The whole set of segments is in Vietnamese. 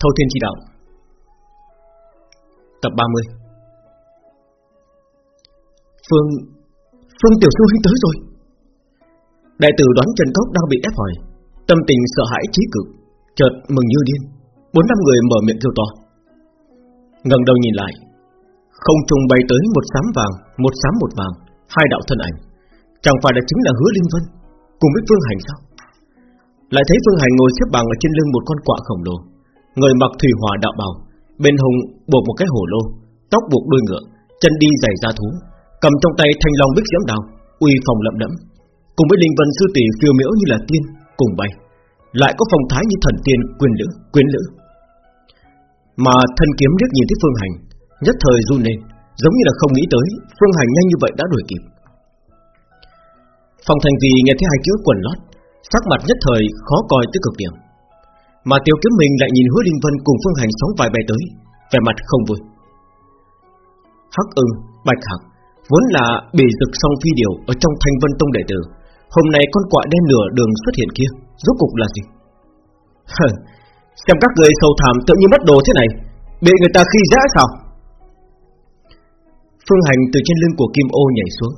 Thâu Thiên Chi Đạo. Tập 30 Phương Phương Tiểu Sư Huynh tới rồi. Đại tử đoán Trần Cốc đang bị ép hỏi, Tâm tình sợ hãi trí cực, Chợt mừng như điên, Bốn năm người mở miệng kêu to. Ngẩng đầu nhìn lại, Không trùng bay tới một sám vàng, Một sám một vàng, Hai đạo thân ảnh, Chẳng phải là chính là hứa Linh Vân, Cùng với Phương Hành sao? Lại thấy Phương Hành ngồi xếp bằng ở trên lưng một con quạ khổng lồ Người mặc thủy hỏa đạo bào Bên hông buộc một cái hổ lô, Tóc buộc đuôi ngựa, Chân đi giày da thú, Cầm trong tay thanh long bích diễm đào, Uy phòng lậm lẫm Cùng với linh vân sư tỷ phiêu miễu như là tiên, Cùng bay. Lại có phong thái như thần tiên, quyền lữ, quyến lữ. Mà thân kiếm liếc nhìn thấy phương hành, Nhất thời run lên, Giống như là không nghĩ tới Phương hành nhanh như vậy đã đuổi kịp. Phong thành vì nghe thấy hai chữ quần lót, Sắc mặt nhất thời khó coi tới cực điểm mà Tiêu Kiếm mình lại nhìn Hứa Linh Vân cùng Phương Hành sóng vài bay tới, vẻ mặt không vui. Hắc Ưng, Bạch Hạc vốn là bị rực song phi điều ở trong Thanh Vân Tông đệ tử, hôm nay con quạ đen nửa đường xuất hiện kia, rốt cục là gì? Xem các người sầu thảm tự như mất đồ thế này, bị người ta khi dễ sao? Phương Hành từ trên lưng của Kim Ô nhảy xuống,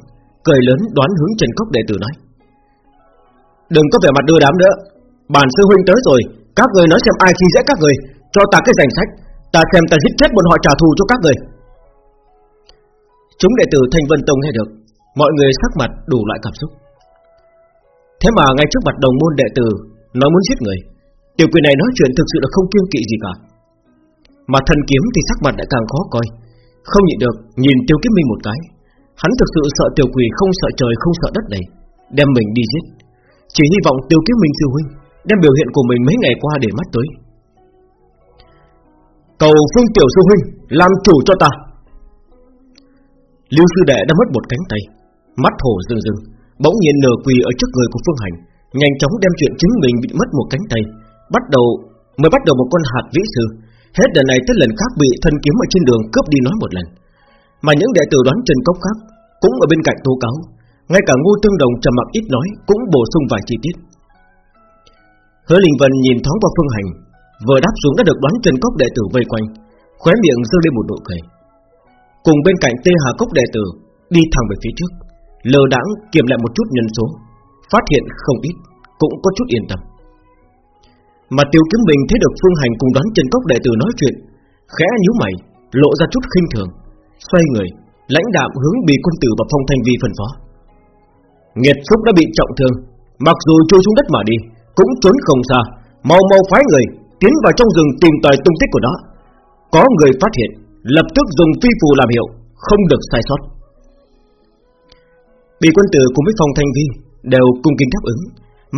cười lớn đoán hướng Trần Cốc đệ tử nói: Đừng có vẻ mặt đưa đám nữa, bản sư huynh tới rồi, các người nói xem ai khi dễ các người, Cho ta cái danh sách, Ta xem ta giết chết bọn họ trả thù cho các người. Chúng đệ tử Thanh Vân Tông nghe được, Mọi người sắc mặt đủ loại cảm xúc. Thế mà ngay trước mặt đồng môn đệ tử, Nói muốn giết người, Tiểu quỷ này nói chuyện thực sự là không kiêng kỵ gì cả. Mà thần kiếm thì sắc mặt lại càng khó coi, Không nhịn được Nhìn tiêu kiếm minh một cái. Hắn thực sự sợ tiểu quỷ không sợ trời, không sợ đất này, Đem mình đi giết. Chỉ hy vọng tiêu kiếm minh sư huynh Đem biểu hiện của mình mấy ngày qua để mắt tới. Cầu phương tiểu sư huynh Làm chủ cho ta. Lưu sư đệ đã mất một cánh tay, Mắt hổ rừng rừng Bỗng nhiên nở quỳ ở trước người của Phương Hành, Nhanh chóng đem chuyện chứng mình bị mất một cánh tay, Bắt đầu, Mới bắt đầu một con hạt vĩ sư. Hết lần này tới lần khác bị thân kiếm ở trên đường cướp đi nói một lần. Mà những đệ tử đoán Trần Cốc khác Cũng ở bên cạnh tố cáo, Ngay cả Ngô Tương Đồng trầm mặc ít nói Cũng bổ sung vài chi tiết. Hứa Linh Vân nhìn thoáng qua Phương Hành, vừa đáp xuống đã được đoán Trần Cốc đệ tử vây quanh, khóe miệng giơ lên một nụ cười. Cùng bên cạnh Tê Hà Cốc đệ tử đi thẳng về phía trước, lờ đãng kiểm lại một chút nhân số, phát hiện không ít, cũng có chút yên tâm. Mà Tiêu Kiếm Bình thấy được Phương Hành cùng đoán Trần Cốc đệ tử nói chuyện, khẽ nhíu mày, lộ ra chút khinh thường, xoay người, lãnh đạm hướng Bì quân tử và Phong Thanh Vi phân phó. Nghiệt xúc đã bị trọng thương, mặc dù trôi xuống đất mà đi, cũng trốn không xa, mau mau phái người tiến vào trong rừng tìm tòi tung tích của nó. Có người phát hiện, lập tức dùng phi phù làm hiệu, không được sai sót. Bị quân tử cùng với Phong Thanh Vi đều cung kính đáp ứng,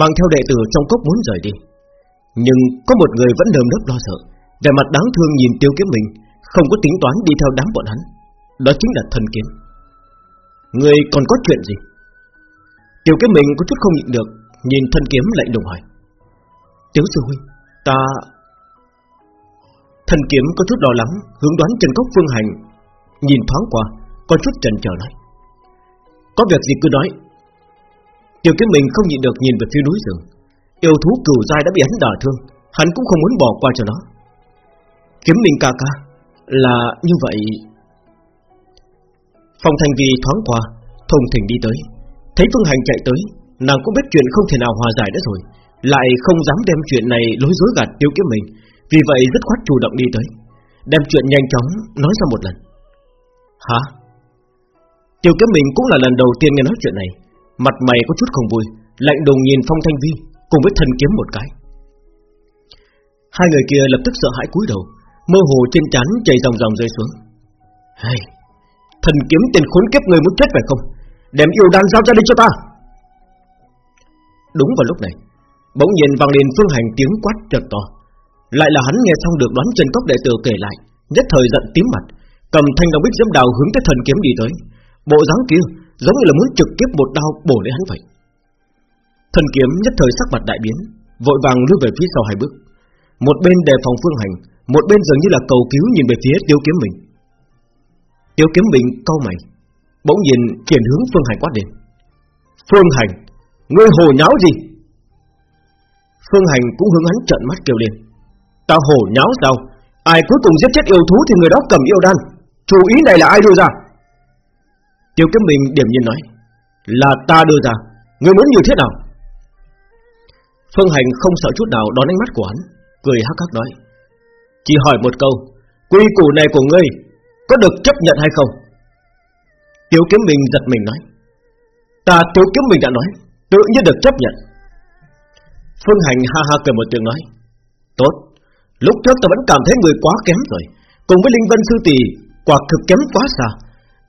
mang theo đệ tử trong cốc muốn rời đi. Nhưng có một người vẫn nơm nớp lo sợ, vẻ mặt đáng thương nhìn Tiêu Kiếm mình, không có tính toán đi theo đám bọn hắn. Đó chính là thần kiếm. Người còn có chuyện gì? Tiêu Kiếm mình có chút không nhịn được, nhìn thân kiếm lạnh lùng hỏi. Tiếu sư huynh, Ta Thần kiếm có chút lo lắng, Hướng đoán Trần Cốc Phương Hành. Nhìn thoáng qua, Có chút trần chờ nói Có việc gì cứ nói. Tiểu kiếm mình không nhịn được nhìn về phía núi rừng. Yêu thú cửu dai đã bị hắn đả thương, Hắn cũng không muốn bỏ qua cho nó. Kiếm mình ca ca, Là như vậy. Phong Thành Vi thoáng qua, Thông thỉnh đi tới. Thấy Phương Hành chạy tới, Nàng cũng biết chuyện không thể nào hòa giải nữa rồi lại không dám đem chuyện này lối dối gạt tiêu kiếm mình Vì vậy rất khoát chủ động đi tới Đem chuyện nhanh chóng nói ra một lần. Hả? Tiêu kiếm mình cũng là lần đầu tiên nghe nói chuyện này Mặt mày có chút không vui Lạnh đùng nhìn Phong Thanh Vi Cùng với thần kiếm một cái. Hai người kia lập tức sợ hãi cúi đầu Mơ hồ trên trán chảy dòng dòng rơi xuống. Hey, Thần kiếm tiền khốn kiếp người muốn chết phải không? Đem yêu đan giao ra đây cho ta. Đúng vào lúc này Bỗng nhiên vang lên phương hành tiếng quát chợt to. Lại là hắn nghe xong được đoán Trần Cốc đệ tử kể lại, Nhất thời giận tím mặt, Cầm thanh đồng bích dẫm đào hướng tới thần kiếm đi tới. Bộ dáng kia giống như là muốn trực tiếp một đao bổ lấy hắn vậy. Thần kiếm nhất thời sắc mặt đại biến, Vội vàng lùi về phía sau hai bước. Một bên đề phòng phương hành, Một bên dường như là cầu cứu nhìn về phía tiêu kiếm mình Tiêu kiếm mình câu mày, Bỗng nhìn chuyển hướng phương hành quát đến Phương hành, Ngươi hồ nháo gì? Phương Hành cũng hướng hắn trợn mắt kêu lên. Ta hổ nháo sao? Ai cuối cùng giết chết yêu thú thì người đó cầm yêu đan. Chủ ý này là ai đưa ra? Tiêu kiếm mình điểm nhiên nói, Là ta đưa ra. Người muốn như thế nào? Phương Hành không sợ chút nào đón ánh mắt của hắn, Cười hắc hắc nói, Chỉ hỏi một câu, Quy củ này của ngươi Có được chấp nhận hay không? Tiêu kiếm mình giật mình nói, Ta tiêu kiếm mình đã nói, Tự nhiên được chấp nhận. Phương Hành ha ha cười một tiếng nói, Tốt, Lúc trước ta vẫn cảm thấy người quá kém rồi. Cùng với Linh Vân Sư Tỷ, Quả thực kém quá xa.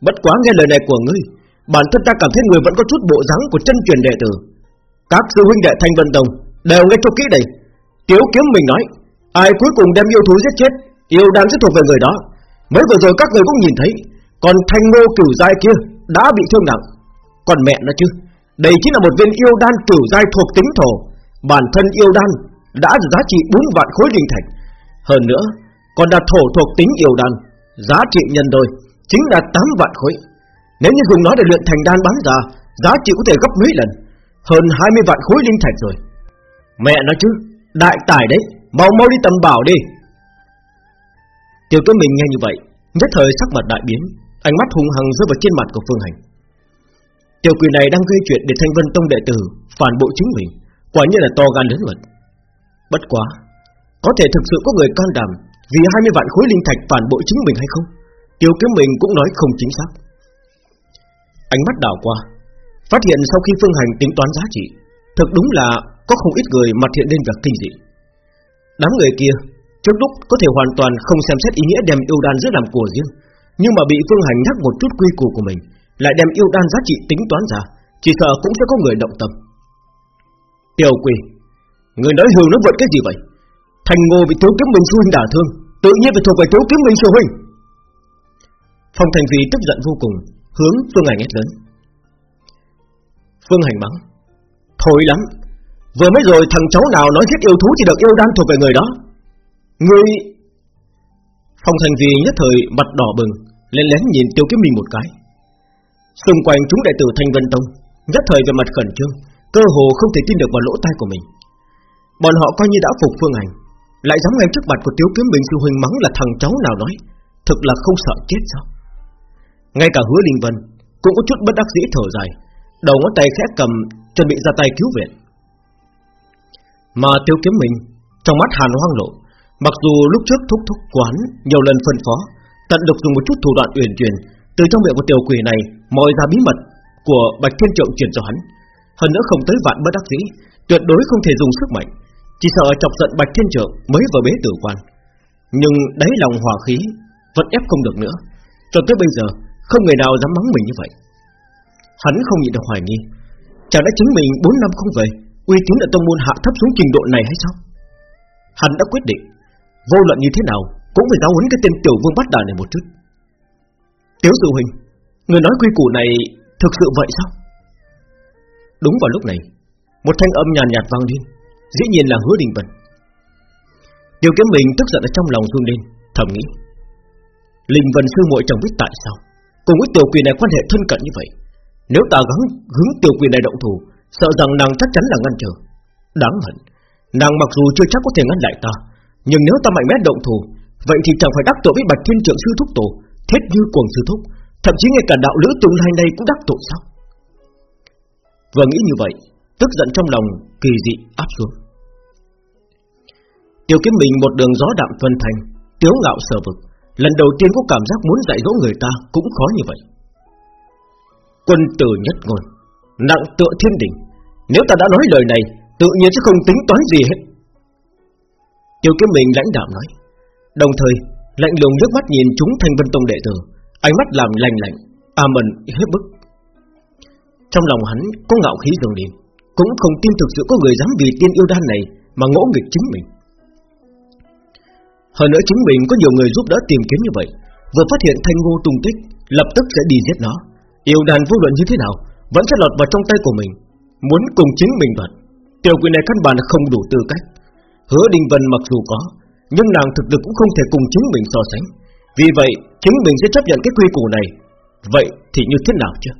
Bất quá nghe lời này của ngươi, Bản thân ta cảm thấy người vẫn có chút bộ dáng của chân truyền đệ tử. Các sư huynh đệ Thanh Vân Tông Đều nghe cho kỹ đây. Tiếu kiếm mình nói, Ai cuối cùng đem yêu thú giết chết, Yêu đang sẽ thuộc về người đó. Mới vừa rồi các người cũng nhìn thấy, Còn thanh ngô cửu giai kia đã bị thương nặng. Còn mẹ nó chứ, Đây chính là một viên yêu đan cửu giai thuộc tính thổ. Bản thân yêu đan đã giá trị 4 vạn khối linh thạch. Hơn nữa, Còn là thổ thuộc tính yêu đan, Giá trị nhân đôi Chính là 8 vạn khối. Nếu như dùng nó để luyện thành đan bán ra, Giá trị có thể gấp mấy lần, Hơn 20 vạn khối linh thạch rồi. Mẹ nói chứ, Đại tài đấy, Mau mau đi tầm bảo đi. Tiểu tử mình nghe như vậy, Nhất thời sắc mặt đại biến, Ánh mắt hung hăng rơi vào trên mặt của Phương Hành. Tiểu quỷ này đang gây chuyện để Thanh Vân Tông đệ tử Phản bội chính mình. Quả nhiên là to gan lớn mật Bất quá, Có thể thực sự có người can đảm Vì 20 vạn khối linh thạch phản bội chính mình hay không? Tiêu kiếm mình cũng nói không chính xác. Ánh mắt đảo qua, Phát hiện sau khi Phương Hành tính toán giá trị, Thực đúng là có không ít người mặt hiện lên việc kinh dị. Đám người kia Trước lúc có thể hoàn toàn không xem xét ý nghĩa đem yêu đan giữa làm của riêng, Nhưng mà bị Phương Hành nhắc một chút quy củ của mình, Lại đem yêu đan giá trị tính toán ra, Chỉ sợ cũng sẽ có người động tâm. Tiểu quỷ. Người nói hường nó vận cái gì vậy? Thành ngô bị thiếu kiếm minh sư huynh đả thương, Tự nhiên phải thuộc về thiếu kiếm minh sư huynh. Phong Thành Vì tức giận vô cùng, Hướng Phương Hành hét lớn. Phương Hành mắng, Thôi lắm, Vừa mới rồi thằng cháu nào nói giết yêu thú thì được yêu đan thuộc về người đó. Người Phong Thành Vì nhất thời mặt đỏ bừng Lên lén nhìn Tiêu Kiếm Minh một cái. Xung quanh chúng đệ tử Thanh Vân Tông, Nhất thời về mặt khẩn trương Cơ hồ không thể tin được vào lỗ tai của mình. Bọn họ coi như đã phục Phương Hành. Lại dám ngay trước mặt của Tiếu Kiếm Minh sư huynh mắng là thằng cháu nào nói. Thực là không sợ chết sao? Ngay cả hứa Linh Vân Cũng có chút bất đắc dĩ thở dài. Đầu ngón tay khẽ cầm, Chuẩn bị ra tay cứu viện. Mà Tiếu Kiếm Minh Trong mắt hàn hoang lộ, Mặc dù lúc trước thúc thúc quán Nhiều lần phân phó, Tận lực dùng một chút thủ đoạn uyển chuyển, Từ trong miệng của tiểu quỷ này Moi ra bí mật của Bạch Thiên Trượng truyền cho hắn. Hơn nữa không tới vạn bất đắc dĩ, Tuyệt đối không thể dùng sức mạnh. Chỉ sợ chọc giận Bạch Thiên Trượng mới vừa bế tử quan. Nhưng đáy lòng hòa khí Vẫn ép không được nữa. Cho tới bây giờ, không người nào dám mắng mình như vậy. Hắn không nhịn được hoài nghi. Chẳng đã chính mình 4 năm không về, Uy tín ở tông môn hạ thấp xuống trình độ này hay sao? Hắn đã quyết định, Vô luận như thế nào Cũng phải giáo huấn cái tên tiểu vương bắt đà này một chút. Tiếu sư huynh, Người nói quy củ này thực sự vậy sao? Đúng vào lúc này Một thanh âm nhàn nhạt, vang lên Dĩ nhiên là hứa đình vân Điều kiếm mình tức giận ở trong lòng run lên Thầm nghĩ Linh vân sư muội chẳng biết tại sao Cùng với tiểu quỷ này quan hệ thân cận như vậy Nếu ta gắng hướng tiểu quỷ này động thủ Sợ rằng nàng chắc chắn là ngăn trở. Đáng hận Nàng mặc dù chưa chắc có thể ngăn lại ta Nhưng nếu ta mạnh mẽ động thủ Vậy thì chẳng phải đắc tội với bạch thiên trưởng sư thúc tổ Thiết như cuồng sư thúc Thậm chí ngay cả đạo lữ tương lai này cũng đắc tội sao? Vừa nghĩ như vậy, Tức giận trong lòng, kỳ dị áp xuống. Tiêu kiếm mình một đường gió đạm phân thành, Tiếu ngạo sở vực. Lần đầu tiên có cảm giác muốn dạy dỗ người ta Cũng khó như vậy. Quân tử nhất ngôn, Nặng tựa thiên đình. Nếu ta đã nói lời này, Tự nhiên sẽ không tính toán gì hết. Tiêu kiếm mình lãnh đạo nói. Đồng thời, lạnh lùng nước mắt nhìn chúng thanh vân tông đệ tử. Ánh mắt làm lành lạnh A mần hết bức. Trong lòng hắn có ngạo khí dường lên, Cũng không tin thực sự có người dám vì tiên yêu đan này Mà ngỗ nghịch chính mình. Hơn nữa chính mình có nhiều người giúp đỡ tìm kiếm như vậy Vừa phát hiện thanh ngô tung tích Lập tức sẽ đi giết nó. Yêu đàn vô luận như thế nào Vẫn sẽ lọt vào trong tay của mình Muốn cùng chính mình đoạt. Tiểu quỷ này căn bản không đủ tư cách. Hứa Đình Vân mặc dù có Nhưng nàng thực lực cũng không thể cùng chính mình so sánh. Vì vậy chính mình sẽ chấp nhận cái quy củ này. Vậy thì như thế nào chứ?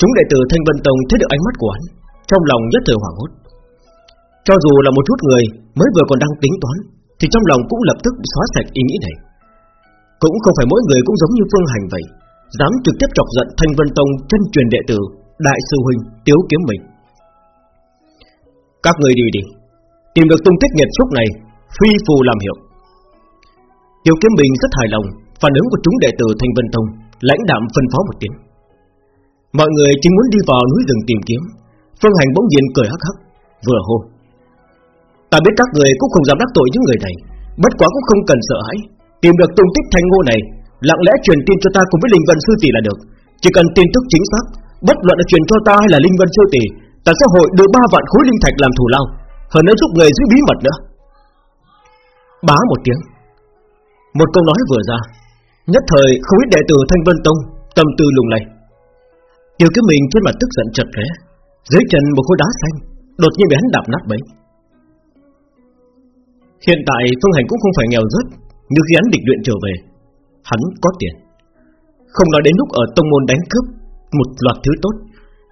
Chúng đệ tử Thanh Vân Tông thấy được ánh mắt của hắn, Trong lòng nhất thời hoảng hốt. Cho dù là một chút người Mới vừa còn đang tính toán, Thì trong lòng cũng lập tức xóa sạch ý nghĩ này. Cũng không phải mỗi người cũng giống như Phương Hành vậy, Dám trực tiếp chọc giận Thanh Vân Tông chân truyền đệ tử, Đại sư huynh, Tiếu Kiếm mình Các người đi đi, Tìm được tung tích nghiệt xúc này, Phi phù làm hiệu. Tiếu Kiếm mình rất hài lòng, Phản ứng của chúng đệ tử Thanh Vân Tông, Lãnh đạm phân phó một tiếng. Mọi người chỉ muốn đi vào núi rừng tìm kiếm. Phương Hành bỗng nhiên cười hắc hắc, Vừa hô. Ta biết các người cũng không dám đắc tội những người này, Bất quá cũng không cần sợ hãi. Tìm được tung tích thanh ngô này, Lặng lẽ truyền tin cho ta cùng với Linh Vân Sư Tỷ là được. Chỉ cần tin tức chính xác, Bất luận là truyền cho ta hay là Linh Vân Sư Tỷ, Ta sẽ hội đưa ba vạn khối linh thạch làm thù lao, Hơn nữa giúp người giữ bí mật nữa. Bá một tiếng. Một câu nói vừa ra, Nhất thời không ít đệ tử Thanh Vân Tông Tâm tư lùng lầy Tiêu kiếm mình trên mặt tức giận chật khẽ Dưới chân một khối đá xanh, Đột nhiên bị hắn đạp nát bấy. Hiện tại Phương Hành cũng không phải nghèo rớt Như khi hắn địch luyện trở về, Hắn có tiền. Không nói đến lúc ở tông môn đánh cướp, Một loạt thứ tốt.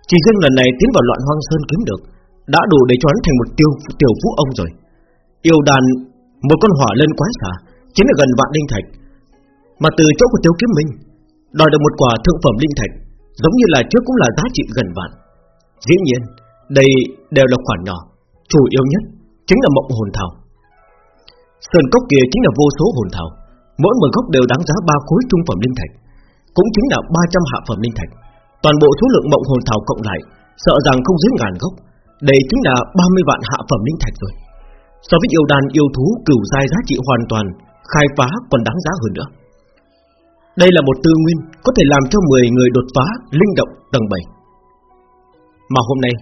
Chỉ riêng lần này tiến vào loạn hoang sơn kiếm được, Đã đủ để cho hắn thành một tiêu tiểu vũ ông rồi. Yêu đàn, Một con hỏa lên quái xả Chính là gần vạn linh thạch. Mà từ chỗ của tiêu kiếm minh, Đòi được một quả thượng phẩm linh thạch. Giống như là trước cũng là giá trị gần vạn. Dĩ nhiên, Đây đều là khoản nhỏ, Chủ yếu nhất chính là mộng hồn thảo. Sơn cốc kia chính là vô số hồn thảo, Mỗi một gốc đều đáng giá 3 khối trung phẩm linh thạch, Cũng chính là 300 hạ phẩm linh thạch. Toàn bộ số lượng mộng hồn thảo cộng lại, Sợ rằng không dưới ngàn gốc, Đây chính là 30 vạn hạ phẩm linh thạch rồi. So với yêu đàn yêu thú cửu giai giá trị hoàn toàn, Khai phá còn đáng giá hơn nữa. Đây là một tư nguyên Có thể làm cho 10 người đột phá Linh động tầng 7 Mà hôm nay,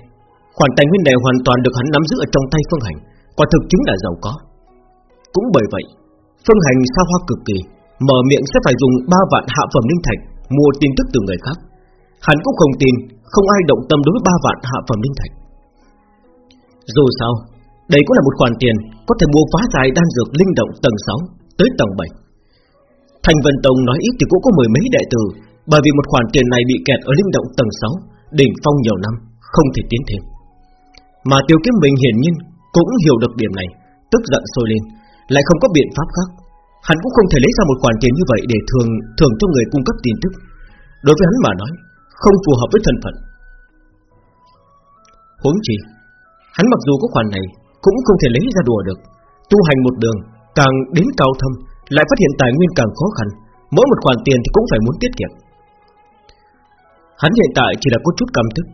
Khoản tài nguyên này hoàn toàn được hắn nắm giữ ở trong tay Phương Hành, Quả thực chính là giàu có. Cũng bởi vậy, Phương Hành xa hoa cực kỳ, Mở miệng sẽ phải dùng 3 vạn hạ phẩm linh thạch Mua tin tức từ người khác. Hắn cũng không tin, Không ai động tâm đối với 3 vạn hạ phẩm linh thạch. Dù sao, Đây cũng là một khoản tiền Có thể mua phá giải đan dược linh động tầng 6 Tới tầng 7 Thành Vân Tông nói ít thì cũng có mười mấy đệ tử, Bởi vì một khoản tiền này bị kẹt ở linh động tầng 6 Đỉnh phong nhiều năm, Không thể tiến thêm. Mà tiêu kiếm mình hiển nhiên Cũng hiểu được điểm này, Tức giận sôi lên, lại không có biện pháp khác. Hắn cũng không thể lấy ra một khoản tiền như vậy Để thường thường cho người cung cấp tin tức. Đối với hắn mà nói, Không phù hợp với thân phận. Huống chi, Hắn mặc dù có khoản này Cũng không thể lấy ra đùa được, Tu hành một đường, Càng đến cao thâm lại phát hiện tài nguyên càng khó khăn, Mỗi một khoản tiền thì cũng phải muốn tiết kiệm. Hắn hiện tại chỉ là có chút cảm thức,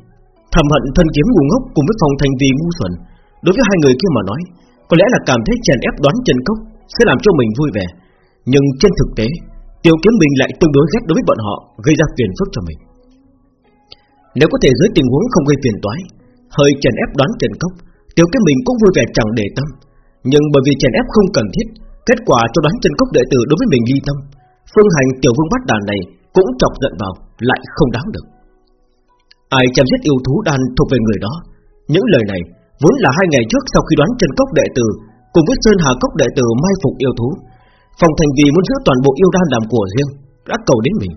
Thầm hận thân kiếm ngu ngốc cùng với phòng thành vì ngu xuẩn. Đối với hai người kia mà nói, có lẽ là cảm thấy chèn ép đoán chân cốc Sẽ làm cho mình vui vẻ. Nhưng trên thực tế Tiêu kiếm mình lại tương đối ghét đối với bọn họ, Gây ra phiền phức cho mình. Nếu có thể dưới tình huống không gây phiền toái, Hơi chèn ép đoán chân cốc Tiêu kiếm mình cũng vui vẻ chẳng để tâm. Nhưng bởi vì chèn ép không cần thiết Kết quả cho đoán chân cốc đệ tử đối với mình ghi tâm Phương hành tiểu vương bắt đàn này Cũng chọc giận vào, Lại không đáng được. Ai chém giết yêu thú đàn thuộc về người đó? Những lời này Vốn là hai ngày trước sau khi đoán chân cốc đệ tử Cùng với Sơn Hà cốc đệ tử mai phục yêu thú. Phòng thành vì muốn giữ toàn bộ yêu đan làm của riêng, Đã cầu đến mình.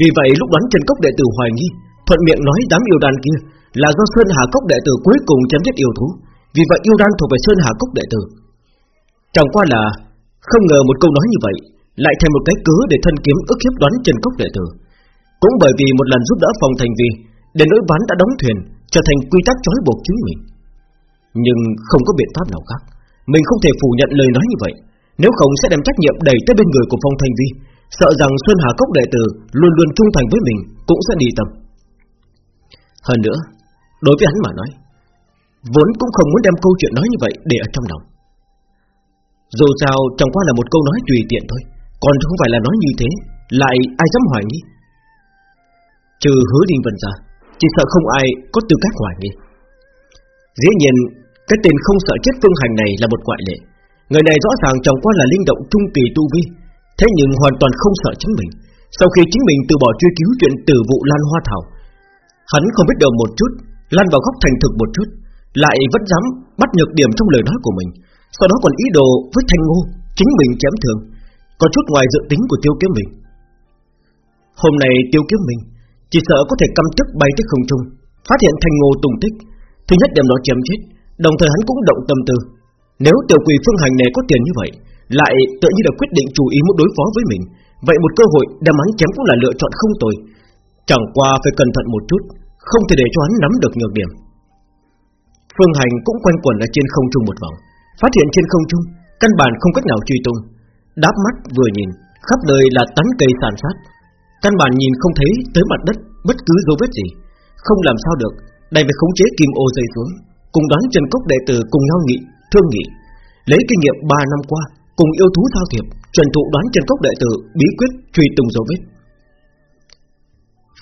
Vì vậy lúc đoán chân cốc đệ tử hoài nghi, Thuận miệng nói đám yêu đan kia Là do Sơn Hà cốc đệ tử cuối cùng chém giết yêu thú. Vì vậy yêu đan thuộc về Sơn Hà cốc đệ tử. Chẳng qua là không ngờ một câu nói như vậy Lại thành một cái cớ để thân kiếm ức hiếp đoán trần cốc đệ tử. Cũng bởi vì một lần giúp đỡ phòng thành vi, Để nỗi ván đã đóng thuyền, Trở thành quy tắc trói buộc chính mình. Nhưng không có biện pháp nào khác. Mình không thể phủ nhận lời nói như vậy. Nếu không sẽ đem trách nhiệm đẩy tới bên người của Phong thành Vi, Sợ rằng Sơn Hà Cốc đệ tử Luôn luôn trung thành với mình Cũng sẽ đi tâm. Hơn nữa, Đối với hắn mà nói, Vốn cũng không muốn đem câu chuyện nói như vậy Để ở trong lòng. Dù sao, chẳng qua là một câu nói tùy tiện thôi. Còn không phải là nói như thế, Lại ai dám hoài nghi? Trừ hứa Đinh Vân ra, Chỉ sợ không ai có tư cách hoài nghi. Dĩ nhiên, cái tên không sợ chết phương hành này là một ngoại lệ. Người này rõ ràng chẳng qua là linh động trung kỳ tu vi, Thế nhưng hoàn toàn không sợ chính mình. Sau khi chính mình từ bỏ truy cứu chuyện tử vụ Lan Hoa Thảo, Hắn không biết đầu một chút Lan vào góc thành thực một chút, Lại vẫn dám bắt nhược điểm trong lời nói của mình. Sau đó còn ý đồ với thanh ngô, Chính mình chém thường. Có chút ngoài dự tính của tiêu kiếm mình Hôm nay tiêu kiếm mình Chỉ sợ có thể căm tức bay tới không trung, Phát hiện thanh ngô tung tích. Thứ nhất đem nó chém chết, Đồng thời hắn cũng động tâm tư. Nếu tiểu quỷ phương hành này có tiền như vậy, Lại tự như là quyết định chủ ý muốn đối phó với mình, Vậy một cơ hội đem hắn chém cũng là lựa chọn không tồi. Chẳng qua phải cẩn thận một chút, Không thể để cho hắn nắm được nhược điểm. Phương hành cũng quanh quẩn ở trên không trung một vòng. Phát hiện trên không trung, Căn bản không cách nào truy tung. Đáp mắt vừa nhìn, Khắp nơi là tán cây sàn sát. Căn bản nhìn không thấy tới mặt đất Bất cứ dấu vết gì. Không làm sao được, Đành phải khống chế kim ô dây xuống, Cùng đoán Trần Cốc đệ tử cùng nhau nghị, Thương nghị. Lấy kinh nghiệm 3 năm qua, Cùng yêu thú giao thiệp Trần thụ đoán Trần Cốc đệ tử Bí quyết truy tung dấu vết.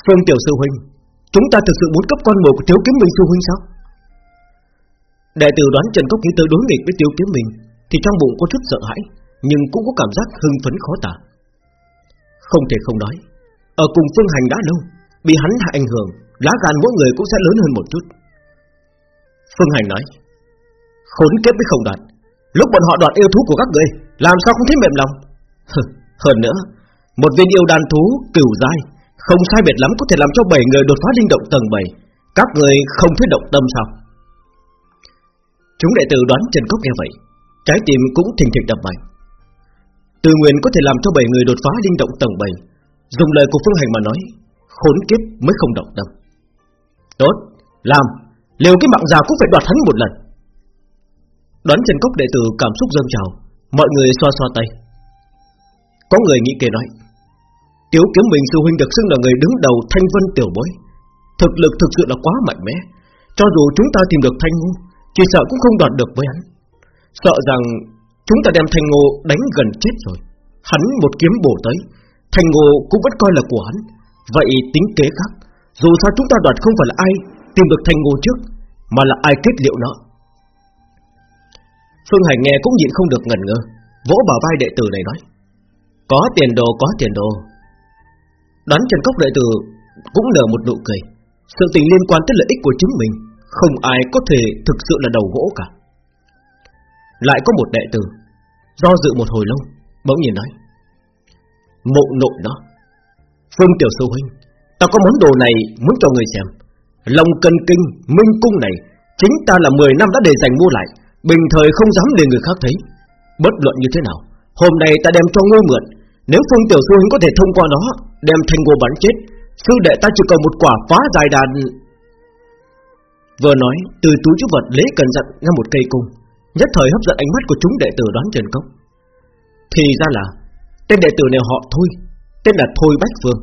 Phương Tiểu Sư Huynh, Chúng ta thực sự muốn cấp con mồi của thiếu Kiếm Minh Sư Huynh sao? Đệ tử đoán Trần Cốc nghĩ tới đối nghịch với tiêu Kiếm mình, Thì trong bụng có chút sợ hãi Nhưng cũng có cảm giác hưng phấn khó tả. Không thể không nói Ở cùng Phương Hành đã lâu Bị hắn hạ ảnh hưởng Lá gan mỗi người cũng sẽ lớn hơn một chút. Phương Hành nói Khốn kiếp với không đoạt Lúc bọn họ đoạt yêu thú của các người Làm sao không thấy mềm lòng? Hơn nữa Một viên yêu đàn thú cửu dai Không sai biệt lắm có thể làm cho 7 người đột phá linh động tầng 7 Các người không thấy động tâm sao? Chúng đệ tử đoán Trần Cốc nghe vậy Trái tim cũng thình thịch đập mạnh. Từ nguyện có thể làm cho 7 người đột phá linh động tầng 7 Dùng lời của Phương Hành mà nói Khốn kiếp mới không động tâm. Tốt, làm Liều cái mạng già cũng phải đoạt hắn một lần. Đoán Trần Cốc đệ tử cảm xúc dâng trào Mọi người xoa xoa tay. Có người nghĩ kể nói Tiếu kiếm mình sư huynh được xưng là người đứng đầu thanh vân tiểu bối Thực lực thực sự là quá mạnh mẽ Cho dù chúng ta tìm được thanh ngu chỉ sợ cũng không đoạt được với hắn. Sợ rằng chúng ta đem thanh ngô đánh gần chết rồi. Hắn một kiếm bổ tới, Thanh ngô cũng vẫn coi là của hắn. Vậy tính kế khác, Dù sao chúng ta đoạt không phải là ai, Tìm được thanh ngô trước, Mà là ai kết liệu nó. Phương Hành nghe cũng nhịn không được ngẩn ngơ, Vỗ bảo vai đệ tử này nói, Có tiền đồ, có tiền đồ. Đoán Trần Cốc đệ tử Cũng nở một nụ cười. Sự tình liên quan tới lợi ích của chính mình không ai có thể thực sự là đầu gỗ cả. Lại có một đệ tử, Do dự một hồi lâu, Bỗng nhiên nói, Mộ nội nó, Phương Tiểu Sư Huynh, Ta có món đồ này muốn cho người xem. Lòng cân kinh, minh cung này, Chính ta là 10 năm đã để dành mua lại, Bình thời không dám để người khác thấy. Bất luận như thế nào, Hôm nay ta đem cho ngươi mượn. Nếu Phương Tiểu Sư Huynh có thể thông qua nó, Đem thanh ngô bắn chết, Sư đệ ta chỉ cần một quả phá dài đàn Vừa nói, Từ túi trúc vật lấy cẩn dặn ra một cây cung, Nhất thời hấp dẫn ánh mắt của chúng đệ tử đoán Trần Cốc. Thì ra là, Tên đệ tử này họ Thôi, Tên là Thôi Bách Phương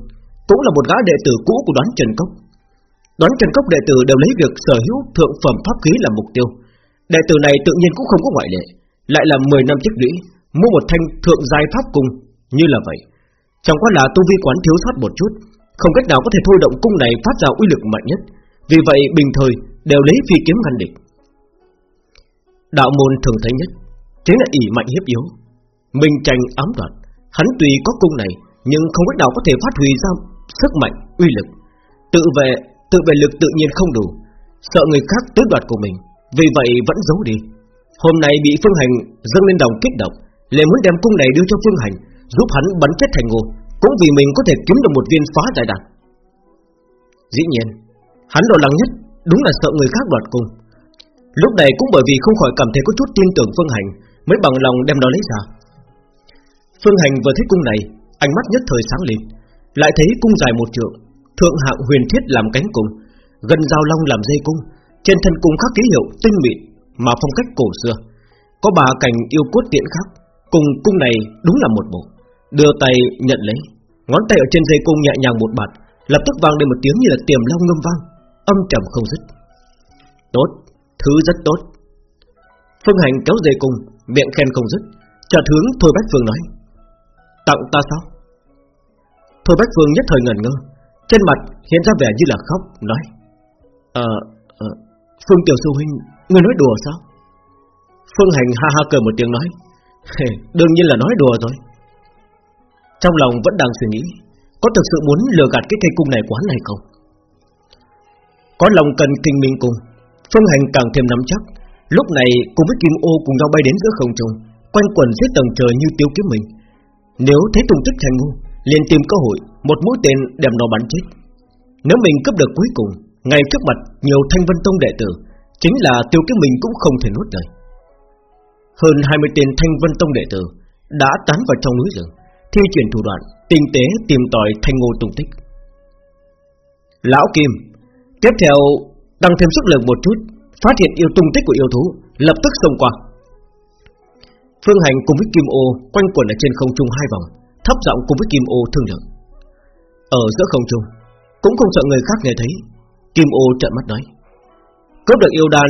Cũng là một gã đệ tử cũ của đoán Trần Cốc. Đoán Trần Cốc đệ tử đều lấy việc sở hữu thượng phẩm pháp khí làm mục tiêu. Đệ tử này tự nhiên cũng không có ngoại lệ, Lại là 10 năm tích lũy, Mua một thanh thượng giai pháp cung, Như là vậy. Chẳng qua là tu vi quán thiếu sót một chút, Không cách nào có thể thôi động cung này phát ra uy lực mạnh nhất. Vì vậy, bình thời Đều lấy phi kiếm ngăn địch. Đạo môn thường thấy nhất Chính là ỷ mạnh hiếp yếu. Minh tranh ám đoạt Hắn tùy có cung này Nhưng không cách nào có thể phát huy ra sức mạnh, uy lực. Tự vệ, tự vệ lực tự nhiên không đủ. Sợ người khác tước đoạt của mình Vì vậy vẫn giấu đi. Hôm nay bị Phương Hành dâng lên đồng kích động liền muốn đem cung này đưa cho Phương Hành Giúp hắn bắn chết thành ngô Cũng vì mình có thể kiếm được một viên phá giải đạn Dĩ nhiên Hắn lo lắng nhất đúng là sợ người khác đoạt cung Lúc này cũng bởi vì không khỏi cảm thấy có chút tin tưởng Phương Hành, Mới bằng lòng đem nó lấy ra. Phương Hành vừa thấy cung này, Ánh mắt nhất thời sáng lên. Lại thấy cung dài một trượng, Thượng hạng huyền thiết làm cánh cung, Gần dao long làm dây cung, Trên thân cung khắc ký hiệu tinh mịn Mà phong cách cổ xưa. Có bà cảnh yêu cốt tiện khác, Cùng cung này đúng là một bộ. Đưa tay nhận lấy, Ngón tay ở trên dây cung nhẹ nhàng một bạt, Lập tức vang lên một tiếng như là tiềm long ngâm vang. Âm trầm không dứt. Tốt, thứ rất tốt. Phương Hành kéo dây cung Miệng khen không dứt. Chợt hướng Thôi Bách Phương nói Tặng ta sao? Thôi Bách Phương nhất thời ngẩn ngơ Trên mặt hiện ra vẻ như là khóc Nói Ờ, à, Phương Tiểu Sư Huynh Người nói đùa sao? Phương Hành ha ha cười một tiếng nói Đương nhiên là nói đùa rồi. Trong lòng vẫn đang suy nghĩ Có thực sự muốn lừa gạt cái cây cung này của hắn hay không? Có lòng cần kinh minh cùng. Phương Hành càng thêm nắm chắc, Lúc này cùng với Kim Ô cùng nhau bay đến giữa không trung, Quanh quần dưới tầng trời như tiêu kiếm mình. Nếu thấy tung tích thành ngu, liền tìm cơ hội, Một mũi tên đem nó bắn chết. Nếu mình cướp được cuối cùng, Ngay trước mặt nhiều thanh vân tông đệ tử, Chính là tiêu kiếm mình cũng không thể nuốt lời. Hơn 20 tên thanh vân tông đệ tử Đã tán vào trong núi rừng, Thi chuyển thủ đoạn Tinh tế tìm tòi thanh ngô tung tích. Lão Kim Tiếp theo, tăng thêm sức lực một chút, Phát hiện yêu tung tích của yêu thú, Lập tức xông qua. Phương Hành cùng với Kim Ô Quanh quẩn ở trên không trung hai vòng, Thấp giọng cùng với Kim Ô thương lượng. Ở giữa không trung, Cũng không sợ người khác nghe thấy, Kim Ô trợn mắt nói, Cướp được yêu đan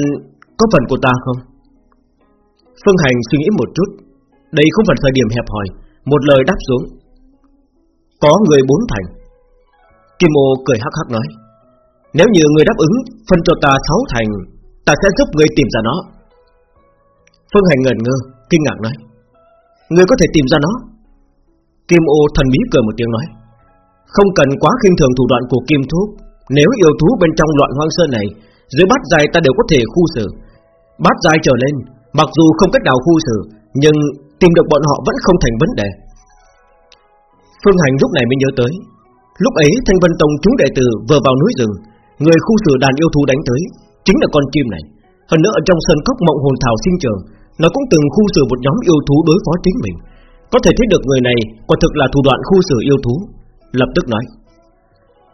có phần của ta không? Phương Hành suy nghĩ một chút, Đây không phải thời điểm hẹp hòi, Một lời đáp xuống. Có người bốn thành. Kim Ô cười hắc hắc nói nếu như người đáp ứng, Phân cho ta sáu thành, Ta sẽ giúp người tìm ra nó. Phương Hành ngẩn ngơ, Kinh ngạc nói, Người có thể tìm ra nó? Kim ô thần bí cười một tiếng nói, Không cần quá khinh thường thủ đoạn của Kim Thúc. Nếu yêu thú bên trong loạn hoang sơn này, Dưới bát dài ta đều có thể khu xử. Bát dài trở lên, Mặc dù không cách nào khu xử, Nhưng tìm được bọn họ vẫn không thành vấn đề. Phương Hành lúc này mới nhớ tới, Lúc ấy Thanh Vân Tông chúng đệ tử vừa vào núi rừng Người khu xử đàn yêu thú đánh tới, Chính là con chim này. Hơn nữa ở trong sân cốc mộng hồn thảo sinh trường Nó cũng từng khu xử một nhóm yêu thú đối phó chính mình. Có thể thấy được người này Quả thực là thủ đoạn khu xử yêu thú. Lập tức nói,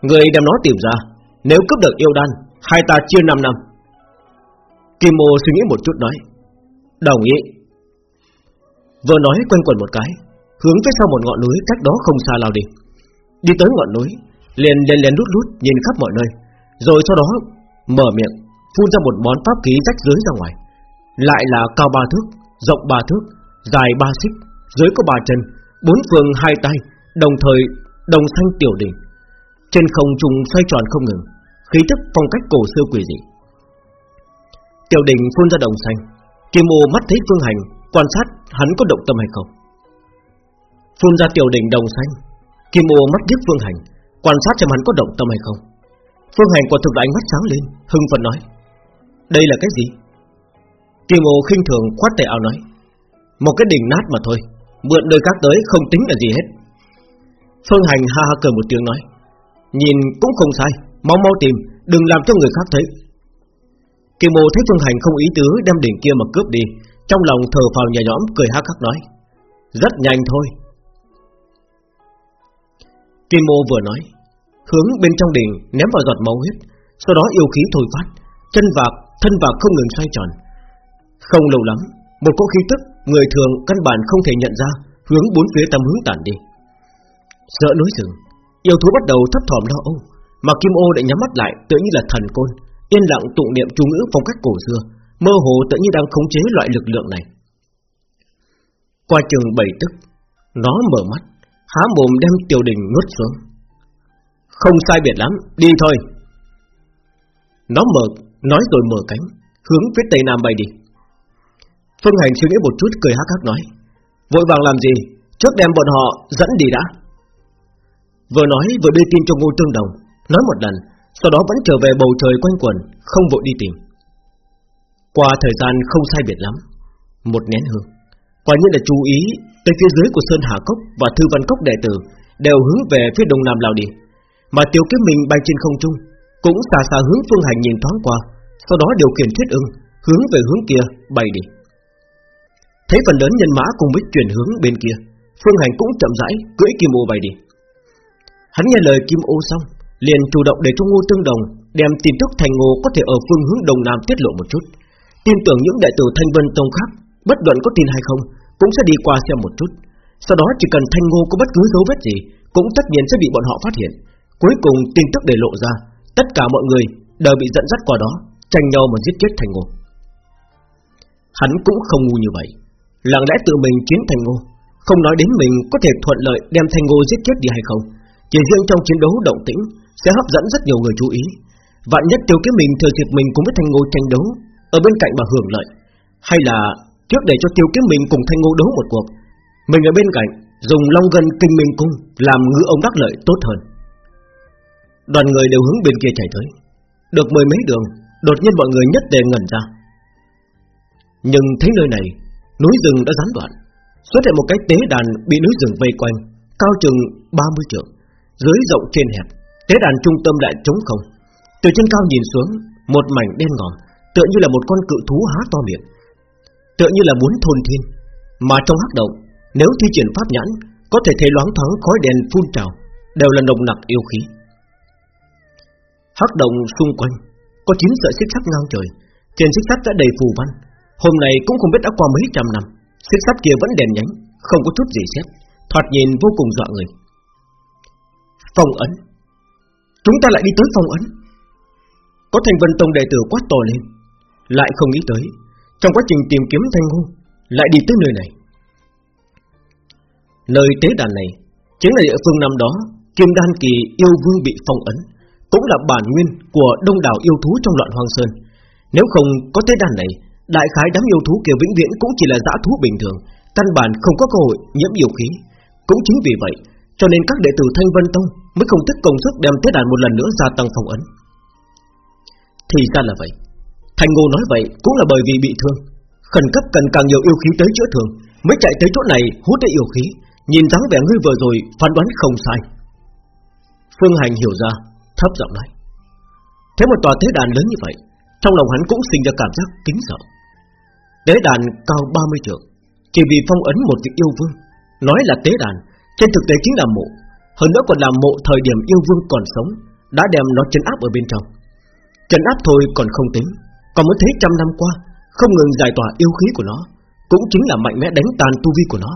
Người đem nó tìm ra, Nếu cướp được yêu đan, Hai ta chia 5 năm. Kim Mô suy nghĩ một chút nói, Đồng ý. Vừa nói quanh quẩn một cái, Hướng phía sau một ngọn núi cách đó không xa lao đi. Đi tới ngọn núi, Liền lên lên rút rút nhìn khắp mọi nơi. Rồi sau đó, mở miệng, Phun ra một món pháp khí rách dưới ra ngoài. Lại là cao ba thước, Rộng ba thước, Dài ba xích, Dưới có ba chân, Bốn phương hai tay, Đồng thời đồng xanh tiểu đỉnh. Trên không trùng xoay tròn không ngừng, Khí thức phong cách cổ xưa quỷ dị. Tiểu đỉnh phun ra đồng xanh, Kim ô mắt thấy phương hành, Quan sát hắn có động tâm hay không. Phun ra tiểu đỉnh đồng xanh, Kim ô mắt điếc phương hành, Quan sát xem hắn có động tâm hay không. Phương hành quả thực là ánh mắt sáng lên, Hưng phấn nói. Đây là cái gì? Kim ô khinh thường khoát tay áo nói. Một cái đỉnh nát mà thôi, Mượn nơi khác tới không tính là gì hết. Phương hành ha ha cười một tiếng nói. Nhìn cũng không sai, Mau mau tìm, Đừng làm cho người khác thấy. Kim ô thấy Phương hành không ý tứ Đem đỉnh kia mà cướp đi, Trong lòng thở phào nhà nhõm, cười ha khắc nói. Rất nhanh thôi. Kim ô vừa nói. Hướng bên trong đỉnh ném vào giọt máu huyết Sau đó yêu khí thổi phát Chân vạc, thân vạc không ngừng xoay tròn. Không lâu lắm Một cỗ khí tức người thường căn bản không thể nhận ra Hướng bốn phía tầm hướng tản đi. Sợ núi rừng Yêu thú bắt đầu thấp thỏm lo âu Mà Kim ô đã nhắm mắt lại tự như là thần côn Yên lặng tụng niệm chú ngữ phong cách cổ xưa Mơ hồ tự như đang khống chế loại lực lượng này. Qua chừng bảy tức Nó mở mắt Há mồm đem tiểu đình nuốt xuống. Không sai biệt lắm, Đi thôi. Nó mở, Nói rồi mở cánh, Hướng phía tây nam bay đi. Phương Hành suy nghĩ một chút, cười hắc hắc nói, Vội vàng làm gì? Trước đem bọn họ dẫn đi đã. Vừa nói, vừa đưa tin cho Ngô Tương Đồng, Nói một lần, Sau đó vẫn trở về bầu trời quanh quẩn Không vội đi tìm. Qua thời gian không sai biệt lắm, Một nén hương, Quả nhiên là chú ý Tới phía dưới của Sơn Hà Cốc và Thư Văn Cốc đệ tử, Đều hướng về phía đông nam lao đi. Mà Tiểu Kiếm mình bay trên không trung, Cũng xa xa hướng phương hành nhìn thoáng qua, Sau đó điều khiển thuyết ưng Hướng về hướng kia, bay đi. Thấy phần lớn nhân mã cùng với chuyển hướng bên kia, Phương hành cũng chậm rãi Cưỡi kim ô bay đi. Hắn nghe lời kim ô xong, Liền chủ động để cho ngô tương đồng Đem tin tức thành ngô có thể ở phương hướng đông nam tiết lộ một chút. Tin tưởng những đại tử Thanh Vân Tông khác, Bất luận có tin hay không, Cũng sẽ đi qua xem một chút. Sau đó chỉ cần Thanh Ngô có bất cứ dấu vết gì, Cũng tất nhiên sẽ bị bọn họ phát hiện. Cuối cùng tin tức để lộ ra, Tất cả mọi người đều bị dẫn dắt qua đó, Tranh nhau mà giết chết Thanh Ngô. Hắn cũng không ngu như vậy. Lặng lẽ tự mình chiến Thanh Ngô, Không nói đến mình có thể thuận lợi đem Thanh Ngô giết chết đi hay không. Chỉ riêng trong chiến đấu động tĩnh, Sẽ hấp dẫn rất nhiều người chú ý. Vạn nhất tiêu kiếm mình thừa dịp mình cùng với Thanh Ngô tranh đấu, Ở bên cạnh mà hưởng lợi, Hay là Trước để cho tiêu kiếm mình cùng thanh ngô đấu một cuộc, Mình ở bên cạnh Dùng long gân kinh minh cung Làm ngư ông đắc lợi tốt hơn. Đoàn người đều hướng bên kia chạy tới. Được mười mấy đường, Đột nhiên mọi người nhất tề ngẩn ra. Nhưng thấy nơi này, Núi rừng đã gián đoạn. Xuất hiện một cái tế đàn bị núi rừng vây quanh, Cao chừng 30 trượng, Dưới rộng trên hẹp. Tế đàn trung tâm lại trống không. Từ trên cao nhìn xuống, Một mảnh đen ngòm, Tựa như là một con cự thú há to miệng. Tựa như là muốn thôn thiên, Mà trong hắc động, Nếu thi triển pháp nhãn, Có thể thấy loáng thoáng khói đèn phun trào, Đều là nồng nặc yêu khí. Hắc động xung quanh. Có chín sợi xích sắt ngang trời. Trên xích sắt đã đầy phù văn. Hôm nay cũng không biết đã qua mấy trăm năm. Xích sắt kia vẫn đèn nhánh, Không có chút gì xét. Thoạt nhìn vô cùng dọa người. Phong ấn. Chúng ta lại đi tới phong ấn. Có thành vân tông đệ tử quát to lên. Lại không nghĩ tới. Trong quá trình tìm kiếm thanh ngôn Lại đi tới nơi này. Nơi tế đàn này Chính là địa phương năm đó, Kim đan kỳ yêu vương bị phong ấn. Cũng là bản nguyên của đông đảo yêu thú trong loạn hoang sơn. Nếu không có tế đàn này, Đại khái đám yêu thú kia vĩnh viễn cũng chỉ là dã thú bình thường, Căn bản không có cơ hội nhiễm yêu khí. Cũng chính vì vậy, Cho nên các đệ tử Thanh Vân Tông Mới không thích công sức đem tế đàn một lần nữa gia tăng phong ấn. Thì ra là vậy. Thành Ngô nói vậy cũng là bởi vì bị thương. Khẩn cấp cần càng nhiều yêu khí tới chữa thương, Mới chạy tới chỗ này hút lấy yêu khí, Nhìn dáng vẻ ngươi vừa rồi phán đoán không sai. Phương Hành hiểu ra Thấp giọng nói. Thế một tòa tế đàn lớn như vậy, Trong lòng hắn cũng sinh ra cảm giác kính sợ. Tế đàn cao 30 trượng, Chỉ vì phong ấn một vị yêu vương. Nói là tế đàn, Trên thực tế chính là mộ. Hơn nữa còn là mộ thời điểm yêu vương còn sống, Đã đem nó chân áp ở bên trong. Chân áp thôi còn không tính, Còn muốn thấy trăm năm qua, Không ngừng giải tỏa yêu khí của nó, Cũng chính là mạnh mẽ đánh tàn tu vi của nó.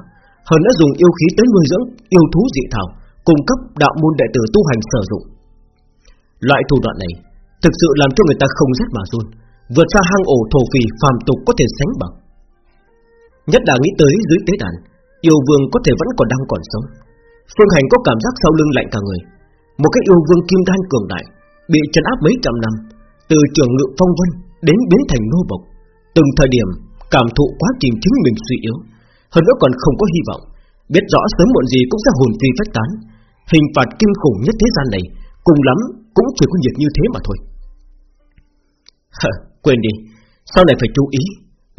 Hơn nữa dùng yêu khí tới nuôi dưỡng yêu thú dị thảo, Cung cấp đạo môn đệ tử tu hành sử dụng. Loại thủ đoạn này Thực sự làm cho người ta không rét mà run, Vượt xa hang ổ thổ phì phàm tục có thể sánh bằng. Nhất là nghĩ tới dưới tế đàn, Yêu vương có thể vẫn còn đang còn sống. Phương Hành có cảm giác sau lưng lạnh cả người. Một cái yêu vương kim đan cường đại, Bị trấn áp mấy trăm năm, Từ trường ngự phong vân đến biến thành nô bộc. Từng thời điểm, Cảm thụ quá trình chính mình suy yếu, Hơn nữa còn không có hy vọng, Biết rõ sớm muộn gì cũng sẽ hồn phi phách tán. Hình phạt kinh khủng nhất thế gian này Cùng lắm cũng chỉ có nhiệt như thế mà thôi. Hờ, Quên đi. Sau này phải chú ý?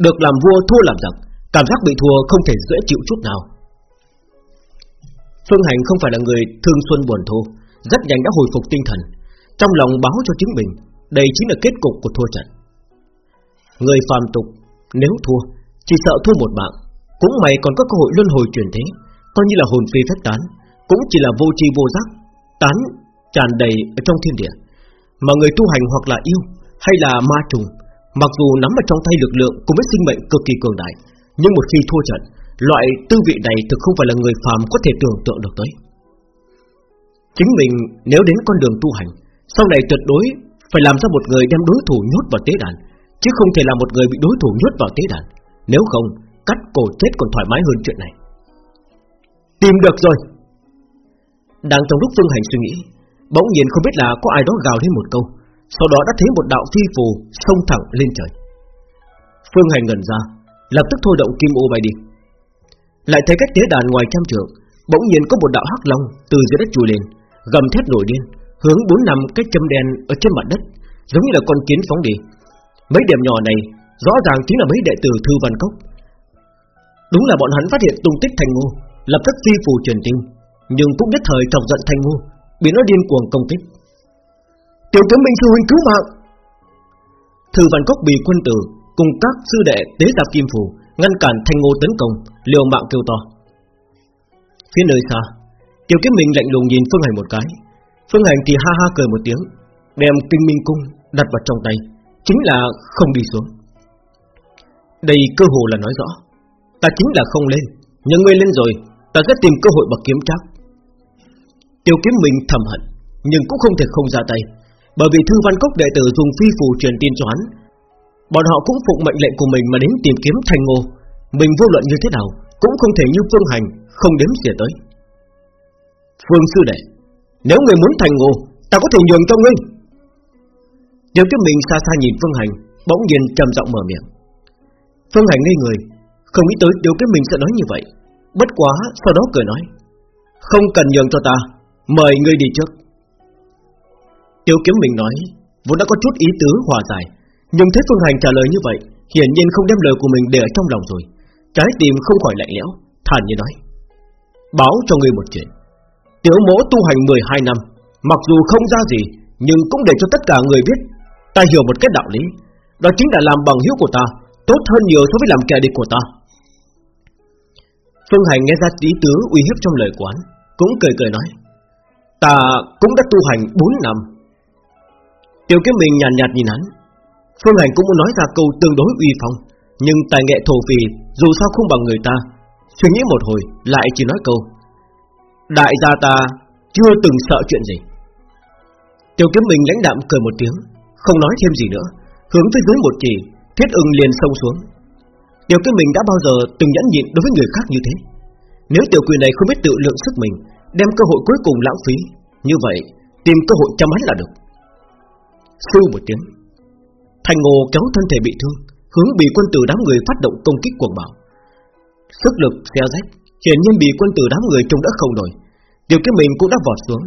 Được làm vua thua làm giặc Cảm giác bị thua không thể dễ chịu chút nào. Phương Hành không phải là người thương xuân buồn thua Rất nhanh đã hồi phục tinh thần. Trong lòng báo cho chính mình Đây chính là kết cục của thua trận. Người phàm tục Nếu thua Chỉ sợ thua một mạng. Cũng may còn có cơ hội luân hồi chuyển thế Coi như là hồn phi phách tán Cũng chỉ là vô tri vô giác Tán tràn đầy ở trong thiên địa. Mà người tu hành hoặc là yêu, Hay là ma trùng, Mặc dù nắm ở trong tay lực lượng cùng với sinh mệnh cực kỳ cường đại, Nhưng một khi thua trận, Loại tư vị này thực không phải là người phàm có thể tưởng tượng được tới. Chính mình nếu đến con đường tu hành, Sau này tuyệt đối Phải làm ra một người đem đối thủ nhốt vào tế đàn, Chứ không thể là một người bị đối thủ nhốt vào tế đàn. Nếu không, Cắt cổ chết còn thoải mái hơn chuyện này. Tìm được rồi. Đang trong lúc Phương Hành suy nghĩ Bỗng nhiên không biết là có ai đó gào lên một câu. Sau đó đã thấy một đạo phi phù Xông thẳng lên trời. Phương Hành ngẩn ra, Lập tức thôi động kim ô bay đi. Lại thấy cách tế đàn ngoài trăm trượng, Bỗng nhiên có một đạo hắc long từ dưới đất chui lên, Gầm thét nổi điên, Hướng bốn năm cái châm đen ở trên mặt đất, Giống như là con kiến phóng đi. Mấy điểm nhỏ này Rõ ràng chính là mấy đệ tử Thư Văn Cốc. Đúng là bọn hắn phát hiện tung tích thành Ngô, Lập tức phi phù truyền tin, Nhưng cũng nhất thời chọc giận thành Ngô Bị nó điên cuồng công kích. Tiểu kiếm minh sư huynh cứu mạng. Thư Văn Cốc bị quân tử Cùng các sư đệ tế tập kim phù Ngăn cản Thanh Ngô tấn công, Liều mạng kêu to. Phía nơi xa, Tiểu kiếm minh lạnh lùng nhìn Phương Hành một cái. Phương Hành thì ha ha cười một tiếng, Đem kinh minh cung đặt vào trong tay, Chính là không đi xuống. Đây cơ hồ là nói rõ, Ta chính là không lên Nhưng ngươi lên rồi, Ta sẽ tìm cơ hội bật kiếm chắc Tiêu kiếm mình thầm hận, Nhưng cũng không thể không ra tay, Bởi vì thư văn cốc đệ tử dùng phi phù truyền tin cho hắn. Bọn họ cũng phục mệnh lệnh của mình Mà đến tìm kiếm thành ngô. Mình vô luận như thế nào Cũng không thể như phương hành Không đếm xỉa tới. Phương sư đệ, Nếu người muốn thành ngô, Ta có thể nhường cho ngươi. Tiêu kiếm mình xa xa nhìn phương hành, Bỗng nhiên trầm giọng mở miệng. Phương hành ngây người, Không nghĩ tới tiêu kiếm mình sẽ nói như vậy. Bất quá sau đó cười nói, Không cần nhường cho ta Mời ngươi đi trước. Tiêu kiếm mình nói, Vốn đã có chút ý tứ hòa giải, Nhưng thấy Phương Hành trả lời như vậy, Hiển nhiên không đem lời của mình để ở trong lòng rồi. Trái tim không khỏi lạnh lẽo, Thản như nói, Báo cho ngươi một chuyện. Tiểu mỗ tu hành 12 năm, Mặc dù không ra gì, Nhưng cũng để cho tất cả người biết, Ta hiểu một cái đạo lý, Đó chính là làm bằng hiếu của ta, Tốt hơn nhiều so với làm kẻ địch của ta. Phương Hành nghe ra tí tứ uy hiếp trong lời quán Cũng cười cười nói Ta cũng đã tu hành 4 năm. Tiểu kiếm mình nhàn nhạt, nhạt nhìn hắn. Phương Hành cũng muốn nói ra câu tương đối uy phong Nhưng tài nghệ thổ phì Dù sao không bằng người ta. Suy nghĩ một hồi lại chỉ nói câu Đại gia ta chưa từng sợ chuyện gì. Tiểu kiếm mình lãnh đạm cười một tiếng Không nói thêm gì nữa Hướng tới dưới một chỉ Thiết ưng liền sâu xuống. Tiểu kiếm mình đã bao giờ từng nhẫn nhịn đối với người khác như thế? Nếu tiểu quỷ này không biết tự lượng sức mình Đem cơ hội cuối cùng lãng phí. Như vậy, tìm cơ hội chăm hắn là được. Sư một tiếng Thành ngô kéo thân thể bị thương, Hướng bị quân tử đám người phát động công kích cuồng bạo. Sức lực xe rách Hiện nhiên bị quân tử đám người trông đã không nổi. Điều cái mình cũng đã vọt xuống.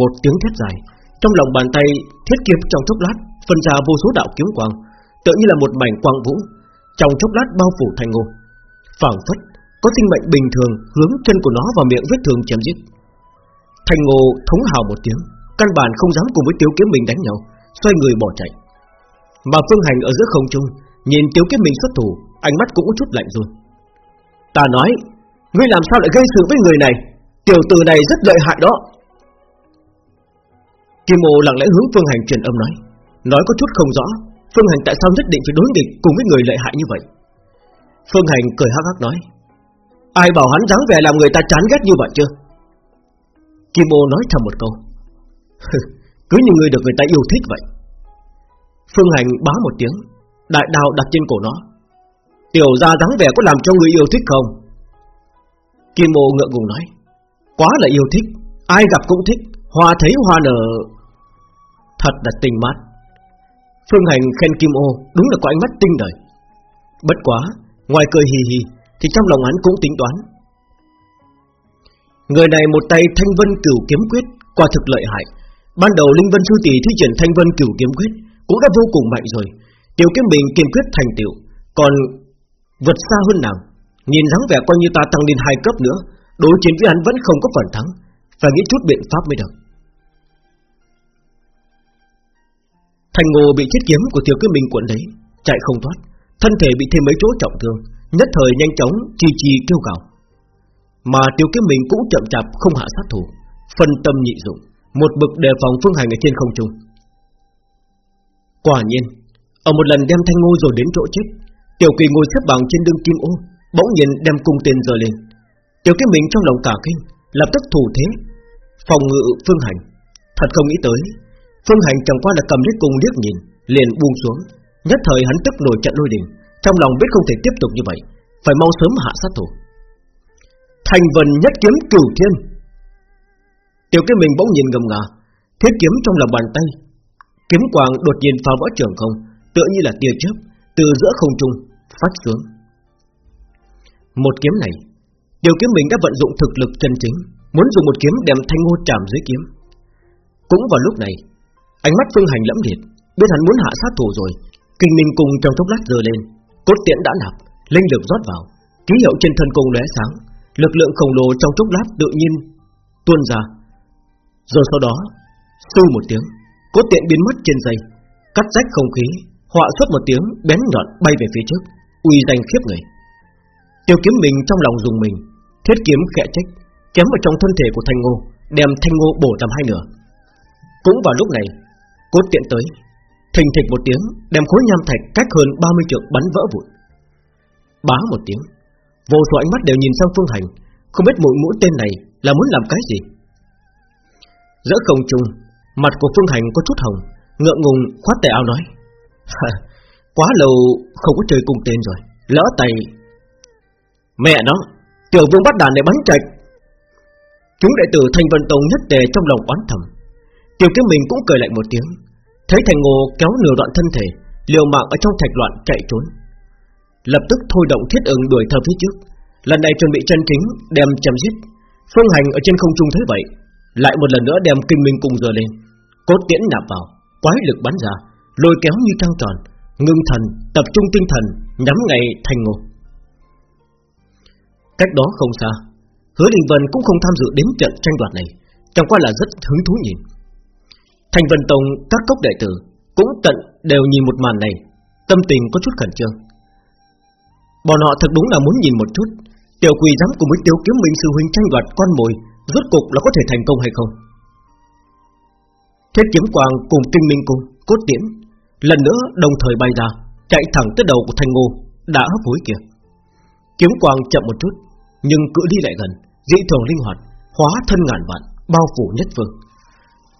Một tiếng thét dài, Trong lòng bàn tay thiết kiếm trong chốc lát, Phân ra vô số đạo kiếm quang Tự như là một mảnh quang vũ, Trong chốc lát bao phủ thành ngô. Phảng phất, có sinh mệnh bình thường hướng chân của nó vào miệng vết thương chém giết. Thành Ngô thống hào một tiếng, căn bản không dám cùng với Tiếu Kiếm Minh đánh nhau, xoay người bỏ chạy. Mà Phương Hành ở giữa không trung, nhìn Tiếu Kiếm Minh xuất thủ, ánh mắt cũng có chút lạnh run. Ta nói, ngươi làm sao lại gây sự với người này? Tiểu tử này rất lợi hại đó. Kim Mộ lặng lẽ hướng Phương Hành truyền âm nói, nói có chút không rõ, Phương Hành tại sao nhất định phải đối địch cùng với người lợi hại như vậy? Phương Hành cười hắc hắc nói, ai bảo hắn dáng vẻ làm người ta chán ghét như vậy chưa? Kim Ô nói thầm một câu, cứ như người được người ta yêu thích vậy. Phương Hành bá một tiếng, đại đao đặt trên cổ nó. Tiểu gia dáng vẻ có làm cho người yêu thích không? Kim Ô ngượng ngùng nói, quá là yêu thích, ai gặp cũng thích, hoa thấy hoa nở. Thật là tình mát. Phương Hành khen Kim Ô đúng là có ánh mắt tinh đời. Bất quá, ngoài cười hì hì, thì trong lòng hắn cũng tính toán. Người này một tay Thanh Vân Cửu Kiếm Quyết, quả thực lợi hại. Ban đầu Linh Vân Sư Tỷ thi triển Thanh Vân Cửu Kiếm Quyết cũng đã vô cùng mạnh rồi. Tiểu Kiếm Bình kiên quyết thành tiểu còn vượt xa hơn nàng. Nhìn dáng vẻ coi như ta tăng lên hai cấp nữa, đối chiến với hắn vẫn không có phần thắng, phải nghĩ chút biện pháp mới được. Thành Ngô bị chiếc kiếm của Tiểu Kiếm Bình cuộn lấy, chạy không thoát, thân thể bị thêm mấy chỗ trọng thương, nhất thời nhanh chóng chi chi kêu gào. Mà Tiểu Kiếm Mình cũng chậm chạp không hạ sát thủ, phân tâm nhị dụng, một bực đề phòng phương hành ở trên không trung. Quả nhiên, ở một lần đem Thanh Ngô rồi đến chỗ chết, Tiểu Kỳ ngồi xếp bằng trên đương kim ô, bỗng nhiên đem cung tên giơ lên. Tiểu Kiếm Mình trong lòng cả kinh, lập tức thủ thế, phòng ngự phương hành. Thật không nghĩ tới, phương hành chẳng qua là cầm lấy cung liếc nhìn, liền buông xuống, nhất thời hắn tức nổi trận lôi đình, trong lòng biết không thể tiếp tục như vậy, phải mau sớm hạ sát thủ. Thành vần nhất kiếm cửu thiên. Tiểu cái mình bỗng nhìn ngầm ngà, thiết kiếm trong lòng bàn tay, kiếm quang đột nhiên phá vỡ trường không, tựa như là tia chớp từ giữa không trung phát xuống. Một kiếm này, Tiểu Kiếm mình đã vận dụng thực lực chân chính, muốn dùng một kiếm đem Thanh Ngô chạm dưới kiếm. Cũng vào lúc này, ánh mắt Phương Hành lẫm liệt, biết hắn muốn hạ sát thủ rồi, kinh minh cùng trong chốc lát dơ lên, cốt tiễn đã nạp, linh lực rót vào, ký hiệu trên thân cung lóe sáng, lực lượng khổng lồ trong chốc lát tự nhiên tuôn ra. Rồi sau đó, sư một tiếng, cốt tiện biến mất trên dây, cắt rách không khí, họa xuất một tiếng bén nhọn bay về phía trước, uy danh khiếp người. Tiêu kiếm mình trong lòng dùng mình, thiết kiếm khẽ trách, chém vào trong thân thể của Thanh Ngô, đem Thanh Ngô bổ làm hai nửa. Cũng vào lúc này, cốt tiện tới, thình thịch một tiếng, đem khối nham thạch cách hơn 30 trượng bắn vỡ vụn. Bá một tiếng, vô số ánh mắt đều nhìn sang Phương Hành, không biết mũi mũi tên này là muốn làm cái gì. Giữa không trung, mặt của Phương Hành có chút hồng, ngượng ngùng khoát tay áo nói: Quá lâu không có chơi cùng tên rồi Lỡ tay. Mẹ nó Tiểu vương bắt đàn để bắn chạy. Chúng đệ tử Thanh Vân Tông nhất tề trong lòng oán thầm. Tiểu kiếm mình cũng cười lạnh một tiếng Thấy Thành Ngô kéo nửa đoạn thân thể Liều mạng ở trong thạch loạn chạy trốn. Lập tức thôi động thiết ứng đuổi theo phía trước Lần này chuẩn bị chân kính Đem chém giết Phương hành ở trên không trung thấy vậy Lại một lần nữa đem kinh minh cùng giờ lên Cốt tiễn nạp vào Quái lực bắn ra lôi kéo như trăng tròn, ngưng thần, tập trung tinh thần, nhắm ngay thành ngô. Cách đó không xa, Hứa Đình Vân cũng không tham dự đến trận tranh đoạt này, chẳng qua là rất hứng thú nhìn. Thành Vân Tông các cốc đệ tử cũng tận đều nhìn một màn này, Tâm tình có chút khẩn trương Bọn họ thật đúng là muốn nhìn một chút. Tiểu quỷ dám cùng với tiểu kiếm minh sư huynh tranh đoạt con mồi, Rốt cục là có thể thành công hay không? Thiết kiếm quang cùng kinh minh cung, Cốt tiễn, Lần nữa đồng thời bay ra, Chạy thẳng tới đầu của thanh ngô, Đã hấp hối kia Kiếm quang chậm một chút, Nhưng cự đi lại gần, Dị thường linh hoạt, Hóa thân ngàn vạn, Bao phủ nhất phương.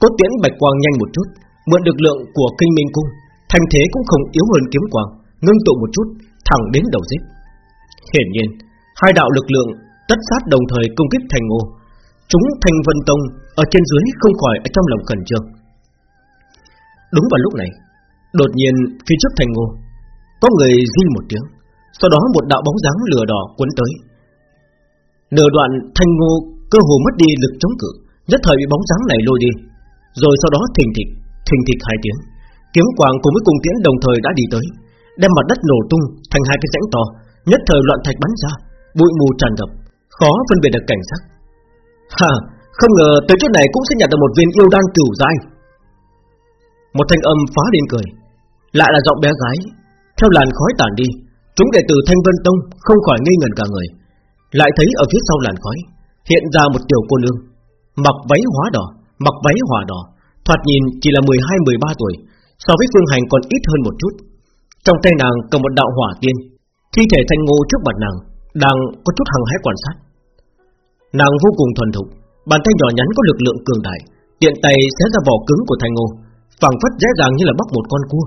Cốt tiễn bạch quang nhanh một chút, Mượn được lượng của kinh minh cung Thành thế cũng không yếu hơn kiếm quang, Ngưng tụ một chút, Thẳng đến đầu giết. Hiển nhiên, Hai đạo lực lượng tất sát đồng thời công kích thành ngô. Chúng thành vân tông Ở trên dưới không khỏi ở trong lòng cẩn trương. Đúng vào lúc này, Đột nhiên phía trước thành ngô, Có người di một tiếng, Sau đó một đạo bóng dáng lửa đỏ cuốn tới. Nửa đoạn thanh ngô cơ hồ mất đi lực chống cự, Nhất thời bị bóng dáng này lôi đi, Rồi sau đó thình thịch Thình thịch hai tiếng. Kiếm quang cùng với cung tiễn đồng thời đã đi tới, Đem mặt đất nổ tung thành hai cái rãnh to Nhất thời loạn thạch bắn ra, Bụi mù tràn ngập, Khó phân biệt được cảnh sắc. Hà không ngờ tới chỗ này cũng sẽ nhận được một viên yêu đan cửu giai. Một thanh âm phá lên cười, Lại là giọng bé gái. Theo làn khói tản đi, Chúng đệ tử Thanh Vân Tông không khỏi ngây ngẩn cả người. Lại thấy ở phía sau làn khói, Hiện ra một tiểu cô nương, Mặc váy hóa đỏ, Mặc váy hỏa đỏ, Thoạt nhìn chỉ là 12-13 tuổi, So với Phương Hành còn ít hơn một chút. Trong tay nàng cầm một đạo hỏa tiên Thi thể thanh ngô trước mặt nàng Đang có chút hằng hái quan sát. Nàng vô cùng thuần thục, Bàn tay nhỏ nhắn có lực lượng cường đại, Tiện tay xé ra vỏ cứng của thanh ngô phẳng phất dễ dàng như là bóc một con cua.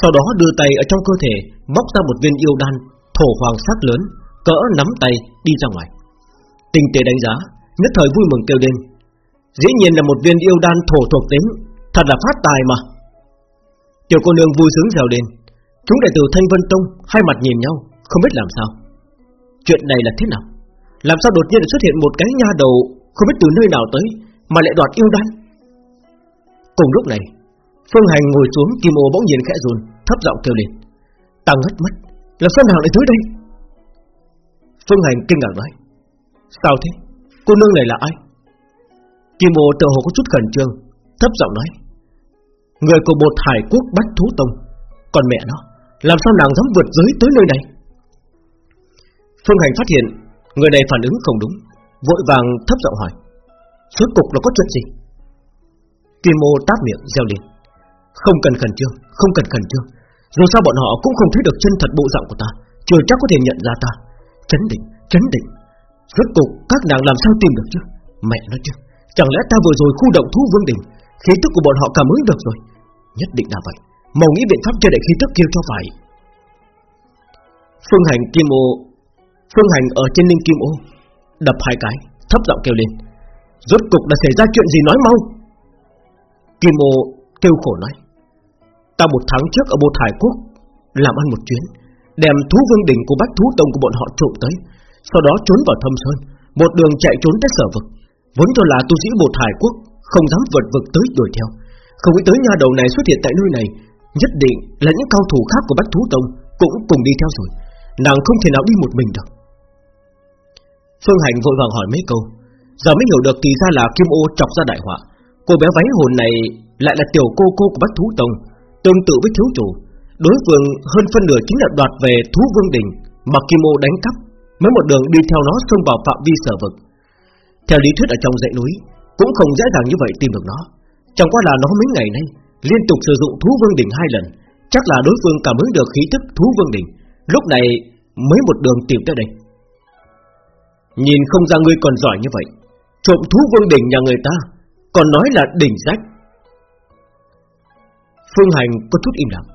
Sau đó đưa tay ở trong cơ thể Bóc ra một viên yêu đan, Thổ hoàng sắc lớn, Cỡ nắm tay đi ra ngoài. Tinh tế đánh giá, Nhất thời vui mừng kêu lên. Dĩ nhiên là một viên yêu đan thổ thuộc tính, Thật là phát tài mà. Tiểu cô nương vui sướng rào lên. Chúng đệ tử Thanh Vân Tông Hai mặt nhìn nhau. Không biết làm sao. Chuyện này là thế nào? Làm sao đột nhiên xuất hiện một cái nha đầu Không biết từ nơi nào tới Mà lại đoạt yêu đan? Cùng lúc này, Phương Hành ngồi xuống, Kim ô bỗng nhiên khẽ run, Thấp giọng kêu lên. Ta ngất mất là sao nào lại tới đây? Phương Hành kinh ngạc nói. Sao thế? Cô nương này là ai? Kim ô tự hồ có chút khẩn trương, Thấp giọng nói. Người của bột hải quốc bách thú tông, Còn mẹ nó, Làm sao nàng dám vượt giới tới nơi này? Phương Hành phát hiện Người này phản ứng không đúng Vội vàng thấp giọng hỏi Suốt cục là có chuyện gì? Kim ô táp miệng reo lên Không cần khẩn trương Không cần khẩn trương. Dù sao bọn họ cũng không thấy được chân thật bộ dạng của ta Chưa chắc có thể nhận ra ta. Chấn định, chấn định. Rốt cục các nàng làm sao tìm được chứ? Mẹ nó chứ Chẳng lẽ ta vừa rồi khu động thú vương đỉnh Khí tức của bọn họ cảm ứng được rồi? Nhất định là vậy Màu nghĩ biện pháp che đậy khí tức kia cho phải. Phương hành kim ô Phương hành ở trên linh kim ô, Đập hai cái, Thấp giọng kêu lên. Rốt cục đã xảy ra chuyện gì nói mau? Kim ô kêu khổ nói. Ta một tháng trước ở Bột Hải Quốc Làm ăn một chuyến, Đem thú vương đỉnh của bách thú tông của bọn họ trộm tới, Sau đó trốn vào thâm sơn, Một đường chạy trốn tới sở vực. Vốn cho là tu sĩ Bột Hải Quốc Không dám vượt vực tới đuổi theo. Không nghĩ tới nhà đầu này xuất hiện tại nơi này, Nhất định là những cao thủ khác của bách thú tông Cũng cùng đi theo rồi. Nàng không thể nào đi một mình được. Phương Hành vội vàng hỏi mấy câu. Giờ mới hiểu được kỳ ra là Kim Ô chọc ra đại họa. Cô bé váy hồn này lại là tiểu cô cô của Bách Thú Tông, Tương tự với thiếu chủ. Đối phương hơn phân nửa chính là đoạt về Thú Vương Đình Mà Kim Ô đánh cắp, Mới một đường đi theo nó xông vào phạm vi sở vực. Theo lý thuyết ở trong dãy núi, Cũng không dễ dàng như vậy tìm được nó. Chẳng qua là nó mấy ngày nay Liên tục sử dụng Thú Vương Đình hai lần, Chắc là đối phương cảm ứng được khí tức Thú Vương Đình, Lúc này mới một đường tìm tới đây. Nhìn không ra ngươi còn giỏi như vậy. Trộm thú vương đỉnh nhà người ta, Còn nói là đỉnh rách. Phương Hành có chút im lặng.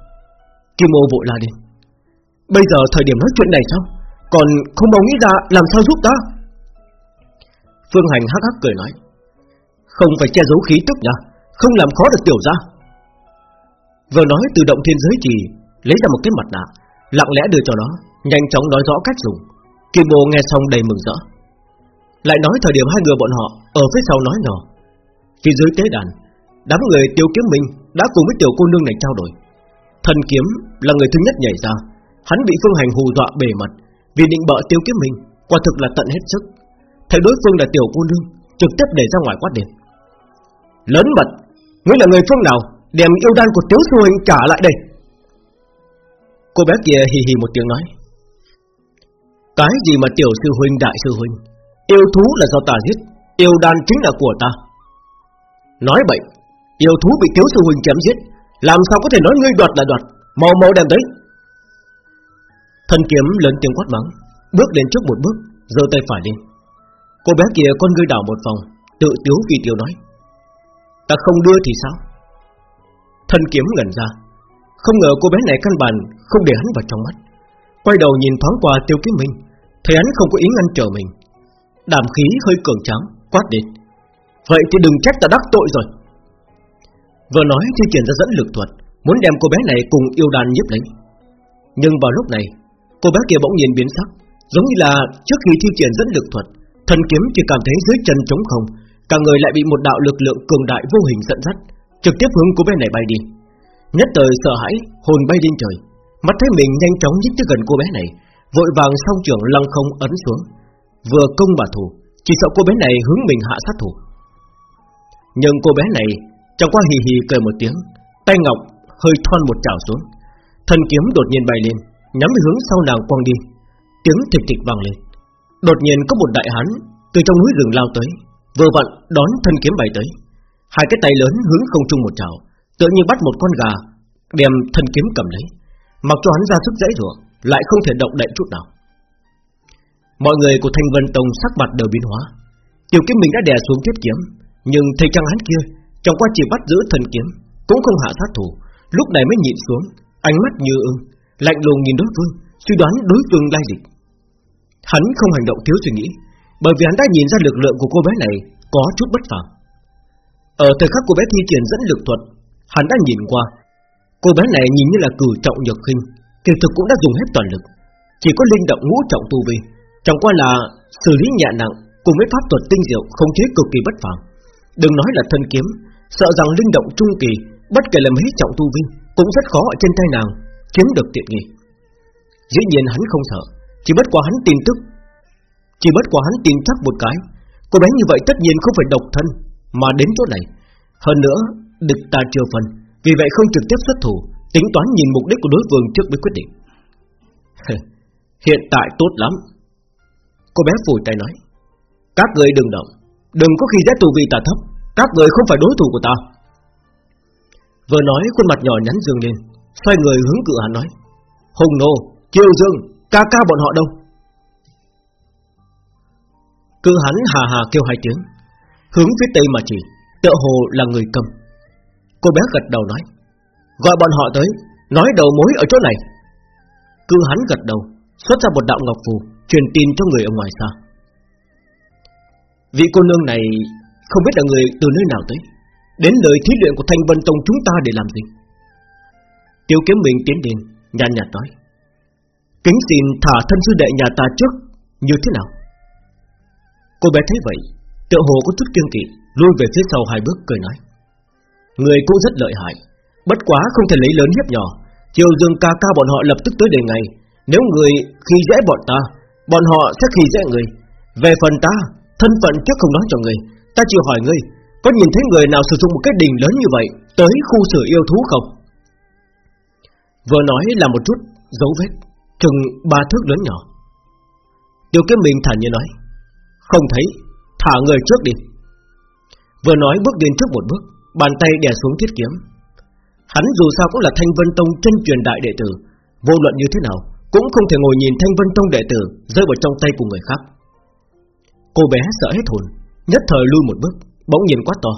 Kim ô vội la đi Bây giờ thời điểm nói chuyện này sao? Còn không bao nghĩ ra làm sao giúp ta? Phương Hành hắc hắc cười nói. Không phải che giấu khí tức nha. Không làm khó được tiểu ra Vừa nói từ động thiên giới chỉ Lấy ra một cái mặt nạ, Lặng lẽ đưa cho nó, Nhanh chóng nói rõ cách dùng. Kim Bồ nghe xong đầy mừng rỡ. Lại nói thời điểm hai người bọn họ Ở phía sau nói nhỏ. Phía dưới tế đàn, Đám người tiêu kiếm minh đã cùng với tiểu cô nương này trao đổi. Thần kiếm là người thứ nhất nhảy ra. Hắn bị phương hành hù dọa bề mặt, Vì định bợ tiêu kiếm minh, Quả thực là tận hết sức. Thấy đối phương là tiểu cô nương, Trực tiếp để ra ngoài quát điện Lớn mật Ngươi là người phương nào Đem yêu đan của tiếu sư huynh trả lại đây? Cô bé kia hì hì một tiếng nói. Cái gì mà tiểu sư huynh, đại sư huynh? Yêu thú là do ta giết, Yêu đan chính là của ta. Nói vậy, Yêu thú bị tiểu sư huynh chém giết, Làm sao có thể nói ngươi đoạt là đoạt, Màu màu đem tới Thần kiếm lớn tiếng quát mắng, Bước đến trước một bước, giơ tay phải lên. Cô bé kia con ngươi đảo một vòng, Tự tiếu vì tiêu nói, Ta không đưa thì sao? Thân kiếm ngẩn ra, Không ngờ cô bé này căn bản Không để hắn vào trong mắt. Quay đầu nhìn thoáng qua tiêu kiếm minh Thấy hắn không có ý ngăn trở mình. Đàm khí hơi cường tráng, Quát đến. Vậy thì đừng trách ta đắc tội rồi. Vừa nói, thi triển ra dẫn lực thuật, Muốn đem cô bé này cùng yêu đàn nhiếp lấy Nhưng vào lúc này, Cô bé kia bỗng nhiên biến sắc, Giống như là trước khi thi triển dẫn lực thuật, Thần kiếm chỉ cảm thấy dưới chân trống không, Cả người lại bị một đạo lực lượng cường đại vô hình dẫn dắt, Trực tiếp hướng cô bé này bay đi. Nhất thời sợ hãi, Hồn bay lên trời, Mắt thấy mình nhanh chóng nhích tới gần cô bé này Vội vàng song trưởng lăng không ấn xuống. Vừa công bà thủ, Chỉ sợ cô bé này hướng mình hạ sát thủ. Nhưng cô bé này Chẳng qua hì hì cười một tiếng, Tay ngọc hơi thon một chảo xuống. Thần kiếm đột nhiên bay lên, Nhắm hướng sau nàng quang đi. Tiếng thịch thịch vang lên. Đột nhiên có một đại hán Từ trong núi rừng lao tới, Vừa vặn đón thân kiếm bay tới. Hai cái tay lớn hướng không trung một chảo Tự như bắt một con gà, Đem thân kiếm cầm lấy. Mặc cho hắn ra sức dãy ruộng lại không thể động đậy chút nào. Mọi người của Thanh Vân Tông sắc mặt đều biến hóa. Tiểu kiếm mình đã đè xuống thiết kiếm, Nhưng thầy trang hắn kia, Trong quá trình bắt giữ thần kiếm, Cũng không hạ sát thủ. Lúc này mới nhịn xuống, Ánh mắt như ưng, Lạnh lùng nhìn đối phương, Suy đoán đối phương lai lịch. Hắn không hành động thiếu suy nghĩ, Bởi vì hắn đã nhìn ra lực lượng của cô bé này Có chút bất phàm. Ở thời khắc cô bé thi triển dẫn lực thuật, Hắn đã nhìn qua. Cô bé này nhìn như là cử trọng nhược khinh Kỳ thực cũng đã dùng hết toàn lực. Chỉ có linh động ngũ trọng tu vi. Chẳng qua là xử lý nhẹ nặng, Cùng với pháp thuật tinh diệu không chế cực kỳ bất phàm. Đừng nói là thân kiếm, Sợ rằng linh động trung kỳ, Bất kể là mấy trọng tu vi, Cũng rất khó ở trên tay nàng Chiếm được tiện nghi. Dĩ nhiên hắn không sợ, Chỉ bất quá hắn tin tức, Chỉ bất quá hắn tin chắc một cái, Cô bé như vậy tất nhiên không phải độc thân Mà đến chỗ này. Hơn nữa, địch ta chưa phần Vì vậy không trực tiếp xuất thủ Tính toán nhìn mục đích của đối phương trước mới quyết định. Hiện tại tốt lắm. Cô bé phủi tay nói Các người đừng động Đừng có khi giác tù vì ta thấp Các người không phải đối thủ của ta. Vừa nói khuôn mặt nhỏ nhắn dương lên Xoay người hướng cửa hắn nói Hùng nô, chiêu dương, ca ca bọn họ đâu? Cự hắn hà hà kêu hai tiếng Hướng phía tây mà chỉ Tựa hồ là người cầm. Cô bé gật đầu nói Gọi bọn họ tới, Nói đầu mối ở chỗ này. Cư hắn gật đầu, Xuất ra một đạo ngọc phù, Truyền tin cho người ở ngoài xa. Vị cô nương này Không biết là người từ nơi nào tới, Đến lời thí luyện của Thanh Vân Tông chúng ta để làm gì? Tiêu kiếm mình tiến đến, Nhàn nhạt nói, Kính xin thả thân sư đệ nhà ta trước, Như thế nào? Cô bé thấy vậy, Tựa hồ có chút kiêng kỵ, Lui về phía sau hai bước, cười nói, Người cũng rất lợi hại Bất quá không thể lấy lớn hiếp nhỏ. Triều dương ca ca bọn họ lập tức tới đề ngày. Nếu người khi dễ bọn ta, Bọn họ sẽ khi dễ người. Về phần ta, Thân phận chắc không nói cho người. Ta chịu hỏi ngươi, Có nhìn thấy người nào sử dụng một cái đình lớn như vậy Tới khu xử yêu thú không? Vừa nói là một chút dấu vết, Chừng ba thước lớn nhỏ. Tiêu kiếm mình thản nhiên nói, Không thấy, Thả người trước đi. Vừa nói bước đến trước một bước, Bàn tay đè xuống thiết kiếm. Hắn dù sao cũng là Thanh Vân Tông chân truyền đại đệ tử. Vô luận như thế nào, Cũng không thể ngồi nhìn Thanh Vân Tông đệ tử Rơi vào trong tay của người khác. Cô bé sợ hết hồn, Nhất thời lui một bước, Bỗng nhìn quá to.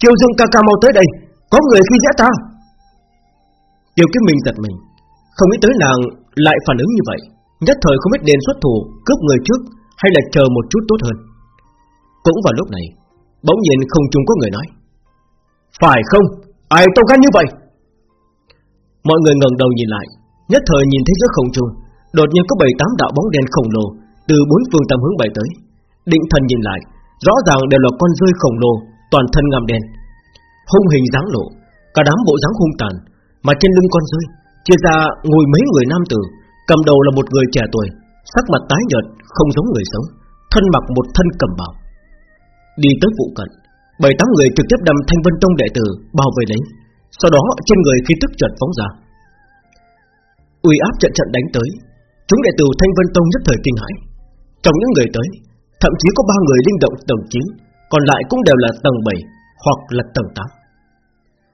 Kiều Dương ca ca mau tới đây, Có người khi dễ ta. Tiêu kiếm mình giật mình, Không nghĩ tới nàng lại phản ứng như vậy. Nhất thời không biết nên xuất thủ Cướp người trước hay là chờ một chút tốt hơn. Cũng vào lúc này, Bỗng nhiên không chung có người nói. Phải không? Ai to gan như vậy? Mọi người ngẩng đầu nhìn lại Nhất thời nhìn thấy giữa không trung Đột nhiên có bảy tám đạo bóng đen khổng lồ Từ bốn phương tam hướng bay tới. Định thần nhìn lại Rõ ràng đều là con rơi khổng lồ Toàn thân ngầm đen. Hung hình dáng lộ Cả đám bộ dáng hung tàn Mà trên lưng con rơi Chia ra ngồi mấy người nam tử Cầm đầu là một người trẻ tuổi Sắc mặt tái nhợt không giống người sống Thân mặc một thân cầm bào, Đi tới vụ cận Bảy tám người trực tiếp đâm thanh vân tông đệ tử Bao vây lấy Sau đó trên người khi tức chợt phóng ra uy áp trận trận đánh tới, chúng đệ tử Thanh Vân Tông nhất thời kinh hãi. Trong những người tới, thậm chí có ba người linh động tầng 9, còn lại cũng đều là tầng 7 hoặc là tầng 8.